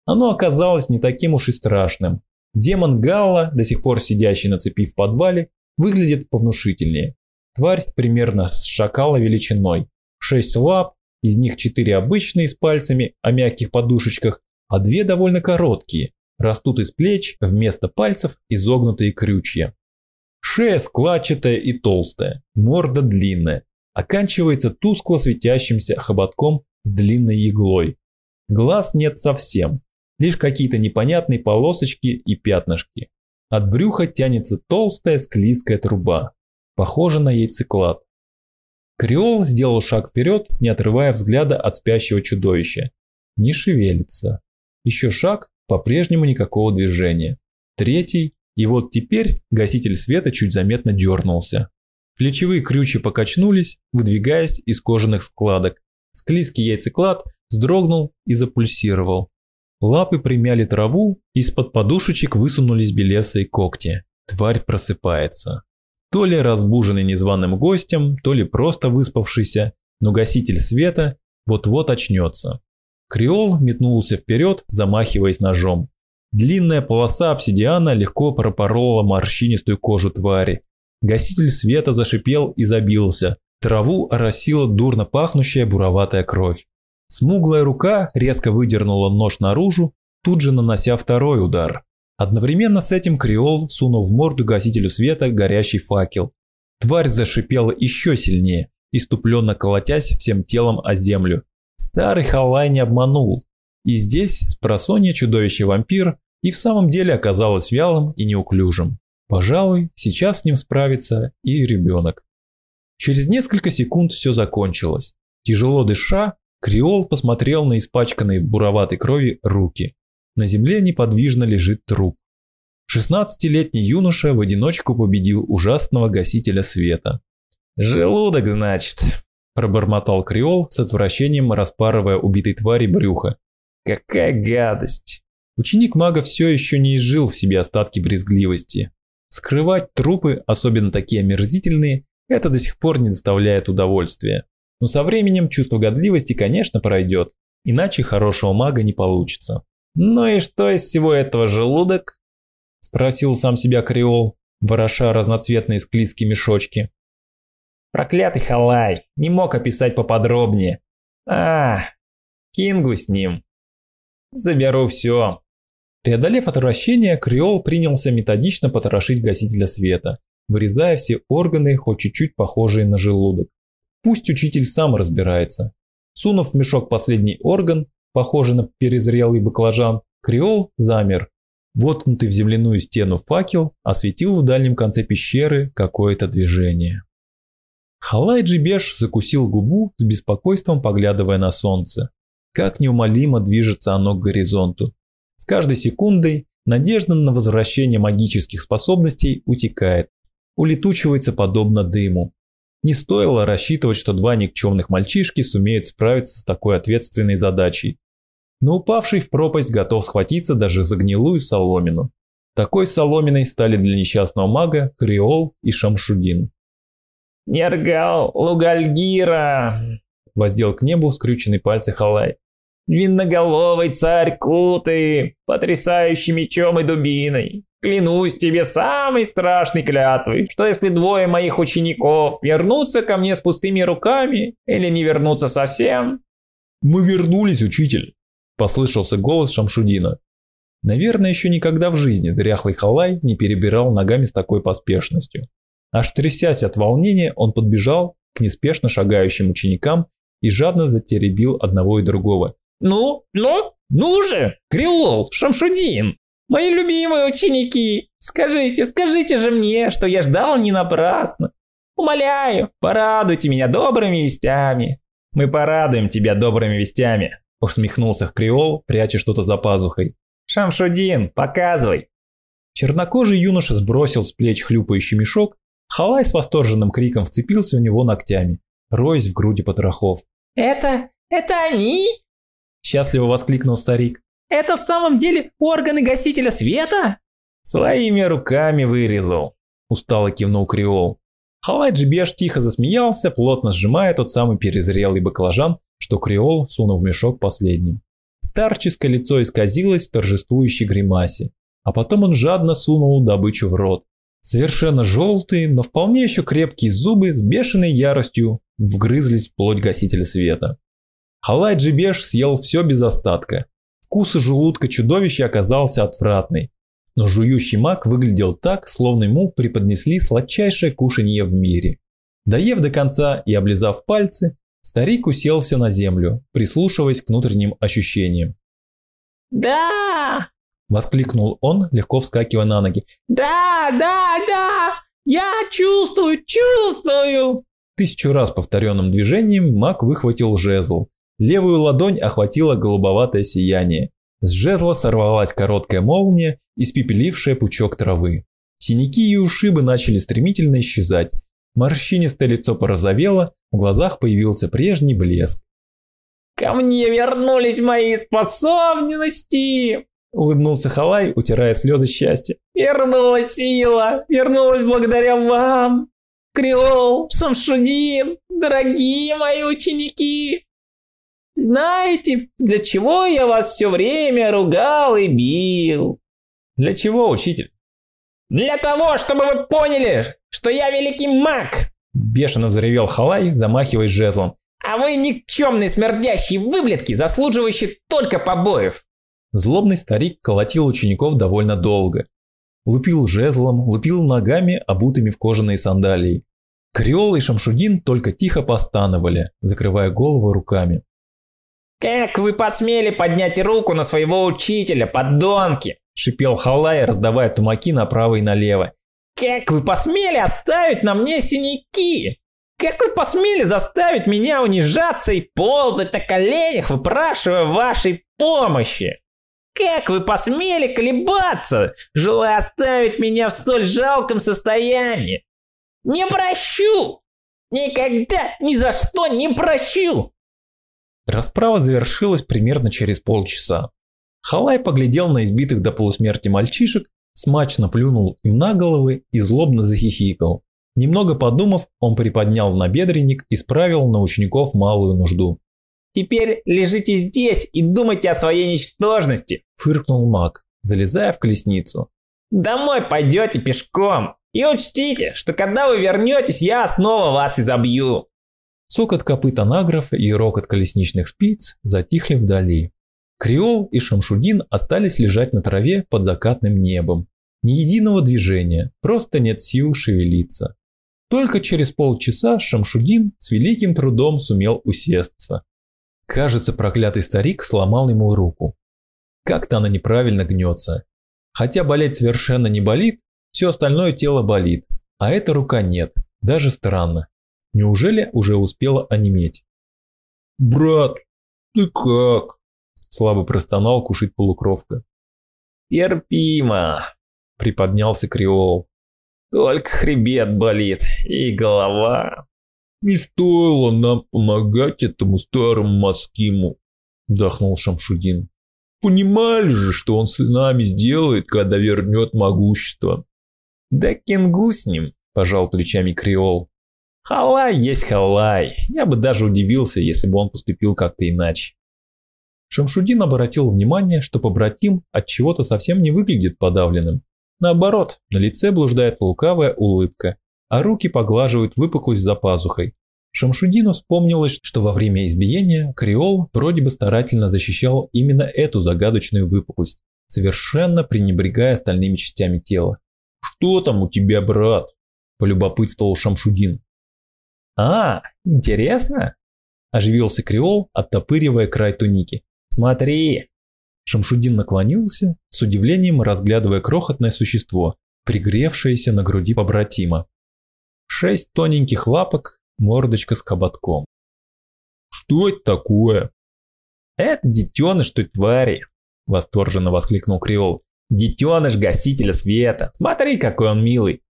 Оно оказалось не таким уж и страшным. Демон Галла, до сих пор сидящий на цепи в подвале, выглядит повнушительнее. Тварь примерно с шакала величиной. Шесть лап, из них четыре обычные с пальцами о мягких подушечках, а две довольно короткие, растут из плеч, вместо пальцев изогнутые крючья. Шея складчатая и толстая, морда длинная, оканчивается тускло светящимся хоботком с длинной иглой. Глаз нет совсем, лишь какие-то непонятные полосочки и пятнышки. От брюха тянется толстая склизкая труба, похожа на яйцеклад. Креол сделал шаг вперед, не отрывая взгляда от спящего чудовища. Не шевелится. Еще шаг, по-прежнему никакого движения. третий, и вот теперь гаситель света чуть заметно дернулся. Плечевые крючи покачнулись, выдвигаясь из кожаных складок. Склизкий яйцеклад вздрогнул и запульсировал. Лапы примяли траву, из-под подушечек высунулись белесые когти. Тварь просыпается. То ли разбуженный незваным гостем, то ли просто выспавшийся, но гаситель света вот-вот очнется. Креол метнулся вперед, замахиваясь ножом. Длинная полоса обсидиана легко пропорола морщинистую кожу твари. Гаситель света зашипел и забился. Траву оросила дурно пахнущая буроватая кровь. Смуглая рука резко выдернула нож наружу, тут же нанося второй удар. Одновременно с этим Креол сунул в морду гасителю света горящий факел. Тварь зашипела еще сильнее, иступленно колотясь всем телом о землю. Старый Халай не обманул. И здесь, с просонья чудовище-вампир, и в самом деле оказалось вялым и неуклюжим. Пожалуй, сейчас с ним справится и ребенок. Через несколько секунд все закончилось. Тяжело дыша, Креол посмотрел на испачканные в буроватой крови руки. На земле неподвижно лежит труп. Шестнадцатилетний юноша в одиночку победил ужасного гасителя света. «Желудок, значит», – пробормотал Креол с отвращением, распарывая убитой твари брюха. «Какая гадость!» Ученик мага все еще не изжил в себе остатки брезгливости. Скрывать трупы, особенно такие омерзительные, это до сих пор не доставляет удовольствия. Но со временем чувство годливости, конечно, пройдет, иначе хорошего мага не получится. «Ну и что из всего этого желудок?» – спросил сам себя Креол, вороша разноцветные склизкие мешочки. «Проклятый халай, не мог описать поподробнее. А, Кингу с ним. Заберу все». Преодолев отвращение, Креол принялся методично потрошить гасителя света, вырезая все органы, хоть чуть-чуть похожие на желудок. Пусть учитель сам разбирается. Сунув в мешок последний орган, похожий на перезрелый баклажан, Креол замер. Воткнутый в земляную стену факел осветил в дальнем конце пещеры какое-то движение. Халай Джибеш закусил губу с беспокойством, поглядывая на солнце. Как неумолимо движется оно к горизонту. С каждой секундой надежда на возвращение магических способностей утекает, улетучивается подобно дыму. Не стоило рассчитывать, что два никчемных мальчишки сумеют справиться с такой ответственной задачей. Но упавший в пропасть готов схватиться даже за гнилую соломину. Такой соломиной стали для несчастного мага Креол и Шамшудин. «Нергал Лугальгира!» – воздел к небу скрюченный пальцы Халай. «Длинноголовый царь Куты, потрясающий мечом и дубиной, Клянусь тебе самой страшной клятвой, что если двое моих учеников вернутся ко мне с пустыми руками или не вернутся совсем... Мы вернулись, учитель, послышался голос Шамшудина. Наверное, еще никогда в жизни дряхлый халай не перебирал ногами с такой поспешностью. Аж трясясь от волнения, он подбежал к неспешно шагающим ученикам и жадно затеребил одного и другого. «Ну, ну, ну же, Крилол, Шамшудин!» Мои любимые ученики, скажите, скажите же мне, что я ждал не напрасно. Умоляю, порадуйте меня добрыми вестями. Мы порадуем тебя добрыми вестями, усмехнулся Креол, пряча что-то за пазухой. Шамшудин, показывай. Чернокожий юноша сбросил с плеч хлюпающий мешок, Халай с восторженным криком вцепился в него ногтями, роясь в груди потрохов. «Это... это они?» Счастливо воскликнул старик. Это в самом деле органы гасителя света? Своими руками вырезал. Устало кивнул Креол. Халай Джи Беш тихо засмеялся, плотно сжимая тот самый перезрелый баклажан, что Креол сунул в мешок последним. Старческое лицо исказилось в торжествующей гримасе, а потом он жадно сунул добычу в рот. Совершенно желтые, но вполне еще крепкие зубы с бешеной яростью вгрызлись в плоть гасителя света. Халай Джи Беш съел все без остатка, Вкус желудка чудовища оказался отвратный. Но жующий маг выглядел так, словно ему преподнесли сладчайшее кушанье в мире. Доев до конца и облизав пальцы, старик уселся на землю, прислушиваясь к внутренним ощущениям. «Да!» – воскликнул он, легко вскакивая на ноги. «Да, да, да! Я чувствую, чувствую!» Тысячу раз повторенным движением маг выхватил жезл, Левую ладонь охватило голубоватое сияние. С жезла сорвалась короткая молния испепелившая пучок травы. Синяки и ушибы начали стремительно исчезать. Морщинистое лицо порозовело, в глазах появился прежний блеск. «Ко мне вернулись мои способности!» Улыбнулся Халай, утирая слезы счастья. «Вернулась сила! Вернулась благодаря вам! Креол, Шамшудин, дорогие мои ученики! Знаете, для чего я вас все время ругал и бил?» «Для чего, учитель?» «Для того, чтобы вы поняли, что я великий маг!» Бешено взревел Халай, замахиваясь жезлом. «А вы никчемные смердящие выблядки, заслуживающие только побоев!» Злобный старик колотил учеников довольно долго. Лупил жезлом, лупил ногами, обутыми в кожаные сандалии. Креол и Шамшудин только тихо постановали, закрывая голову руками. «Как вы посмели поднять руку на своего учителя, подонки!» – шипел Халай, раздавая тумаки направо и налево. «Как вы посмели оставить на мне синяки? Как вы посмели заставить меня унижаться и ползать на коленях, выпрашивая вашей помощи? Как вы посмели колебаться, желая оставить меня в столь жалком состоянии? Не прощу! Никогда, ни за что не прощу!» Расправа завершилась примерно через полчаса. Халай поглядел на избитых до полусмерти мальчишек, смачно плюнул им на головы и злобно захихикал. Немного подумав, он приподнял набедренник и справил на учеников малую нужду. «Теперь лежите здесь и думайте о своей ничтожности», – фыркнул маг, залезая в колесницу. «Домой пойдете пешком и учтите, что когда вы вернетесь, я снова вас изобью». Цокот копыт анаграфа и рокот колесничных спиц затихли вдали. Креол и Шамшудин остались лежать на траве под закатным небом. Ни единого движения, просто нет сил шевелиться. Только через полчаса Шамшудин с великим трудом сумел усесться. Кажется, проклятый старик сломал ему руку. Как-то она неправильно гнется. Хотя болеть совершенно не болит, все остальное тело болит, а эта рука нет. Даже странно. Неужели уже успела онеметь? «Брат, ты как?» Слабо простонал кушать полукровка. «Терпимо», – приподнялся Креол. «Только хребет болит и голова». «Не стоило нам помогать этому старому Маскиму», – вздохнул Шамшудин. «Понимали же, что он с нами сделает, когда вернет могущество». «Да кенгу с ним», – пожал плечами Креол. Халай есть халай. Я бы даже удивился, если бы он поступил как-то иначе. Шамшудин обратил внимание, что побратим от чего-то совсем не выглядит подавленным. Наоборот, на лице блуждает лукавая улыбка, а руки поглаживают выпуклость за пазухой. Шамшудину вспомнилось, что во время избиения Креол вроде бы старательно защищал именно эту загадочную выпуклость, совершенно пренебрегая остальными частями тела. «Что там у тебя, брат?» – полюбопытствовал Шамшудин. «А, интересно?» – оживился Креол, оттопыривая край туники. «Смотри!» Шамшудин наклонился, с удивлением разглядывая крохотное существо, пригревшееся на груди побратима. Шесть тоненьких лапок, мордочка с хоботком. «Что это такое?» «Это детеныш той твари!» – восторженно воскликнул Креол. «Детеныш гасителя света! Смотри, какой он милый!»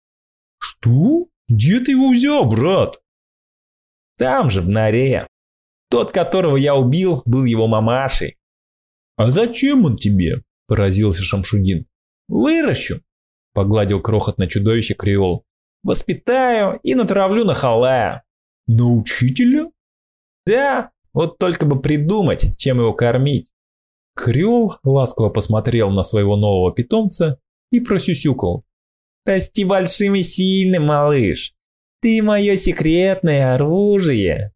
«Что? Где ты его взял, брат?» Там же, в норе. Тот, которого я убил, был его мамашей. «А зачем он тебе?» – поразился Шамшудин. «Выращу», – погладил крохотное чудовище Креол. «Воспитаю и натравлю на халая». «На учителя?» «Да, вот только бы придумать, чем его кормить». Креол ласково посмотрел на своего нового питомца и просюсюкал. «Расти большим и сильным, малыш. Ты мое секретное оружие.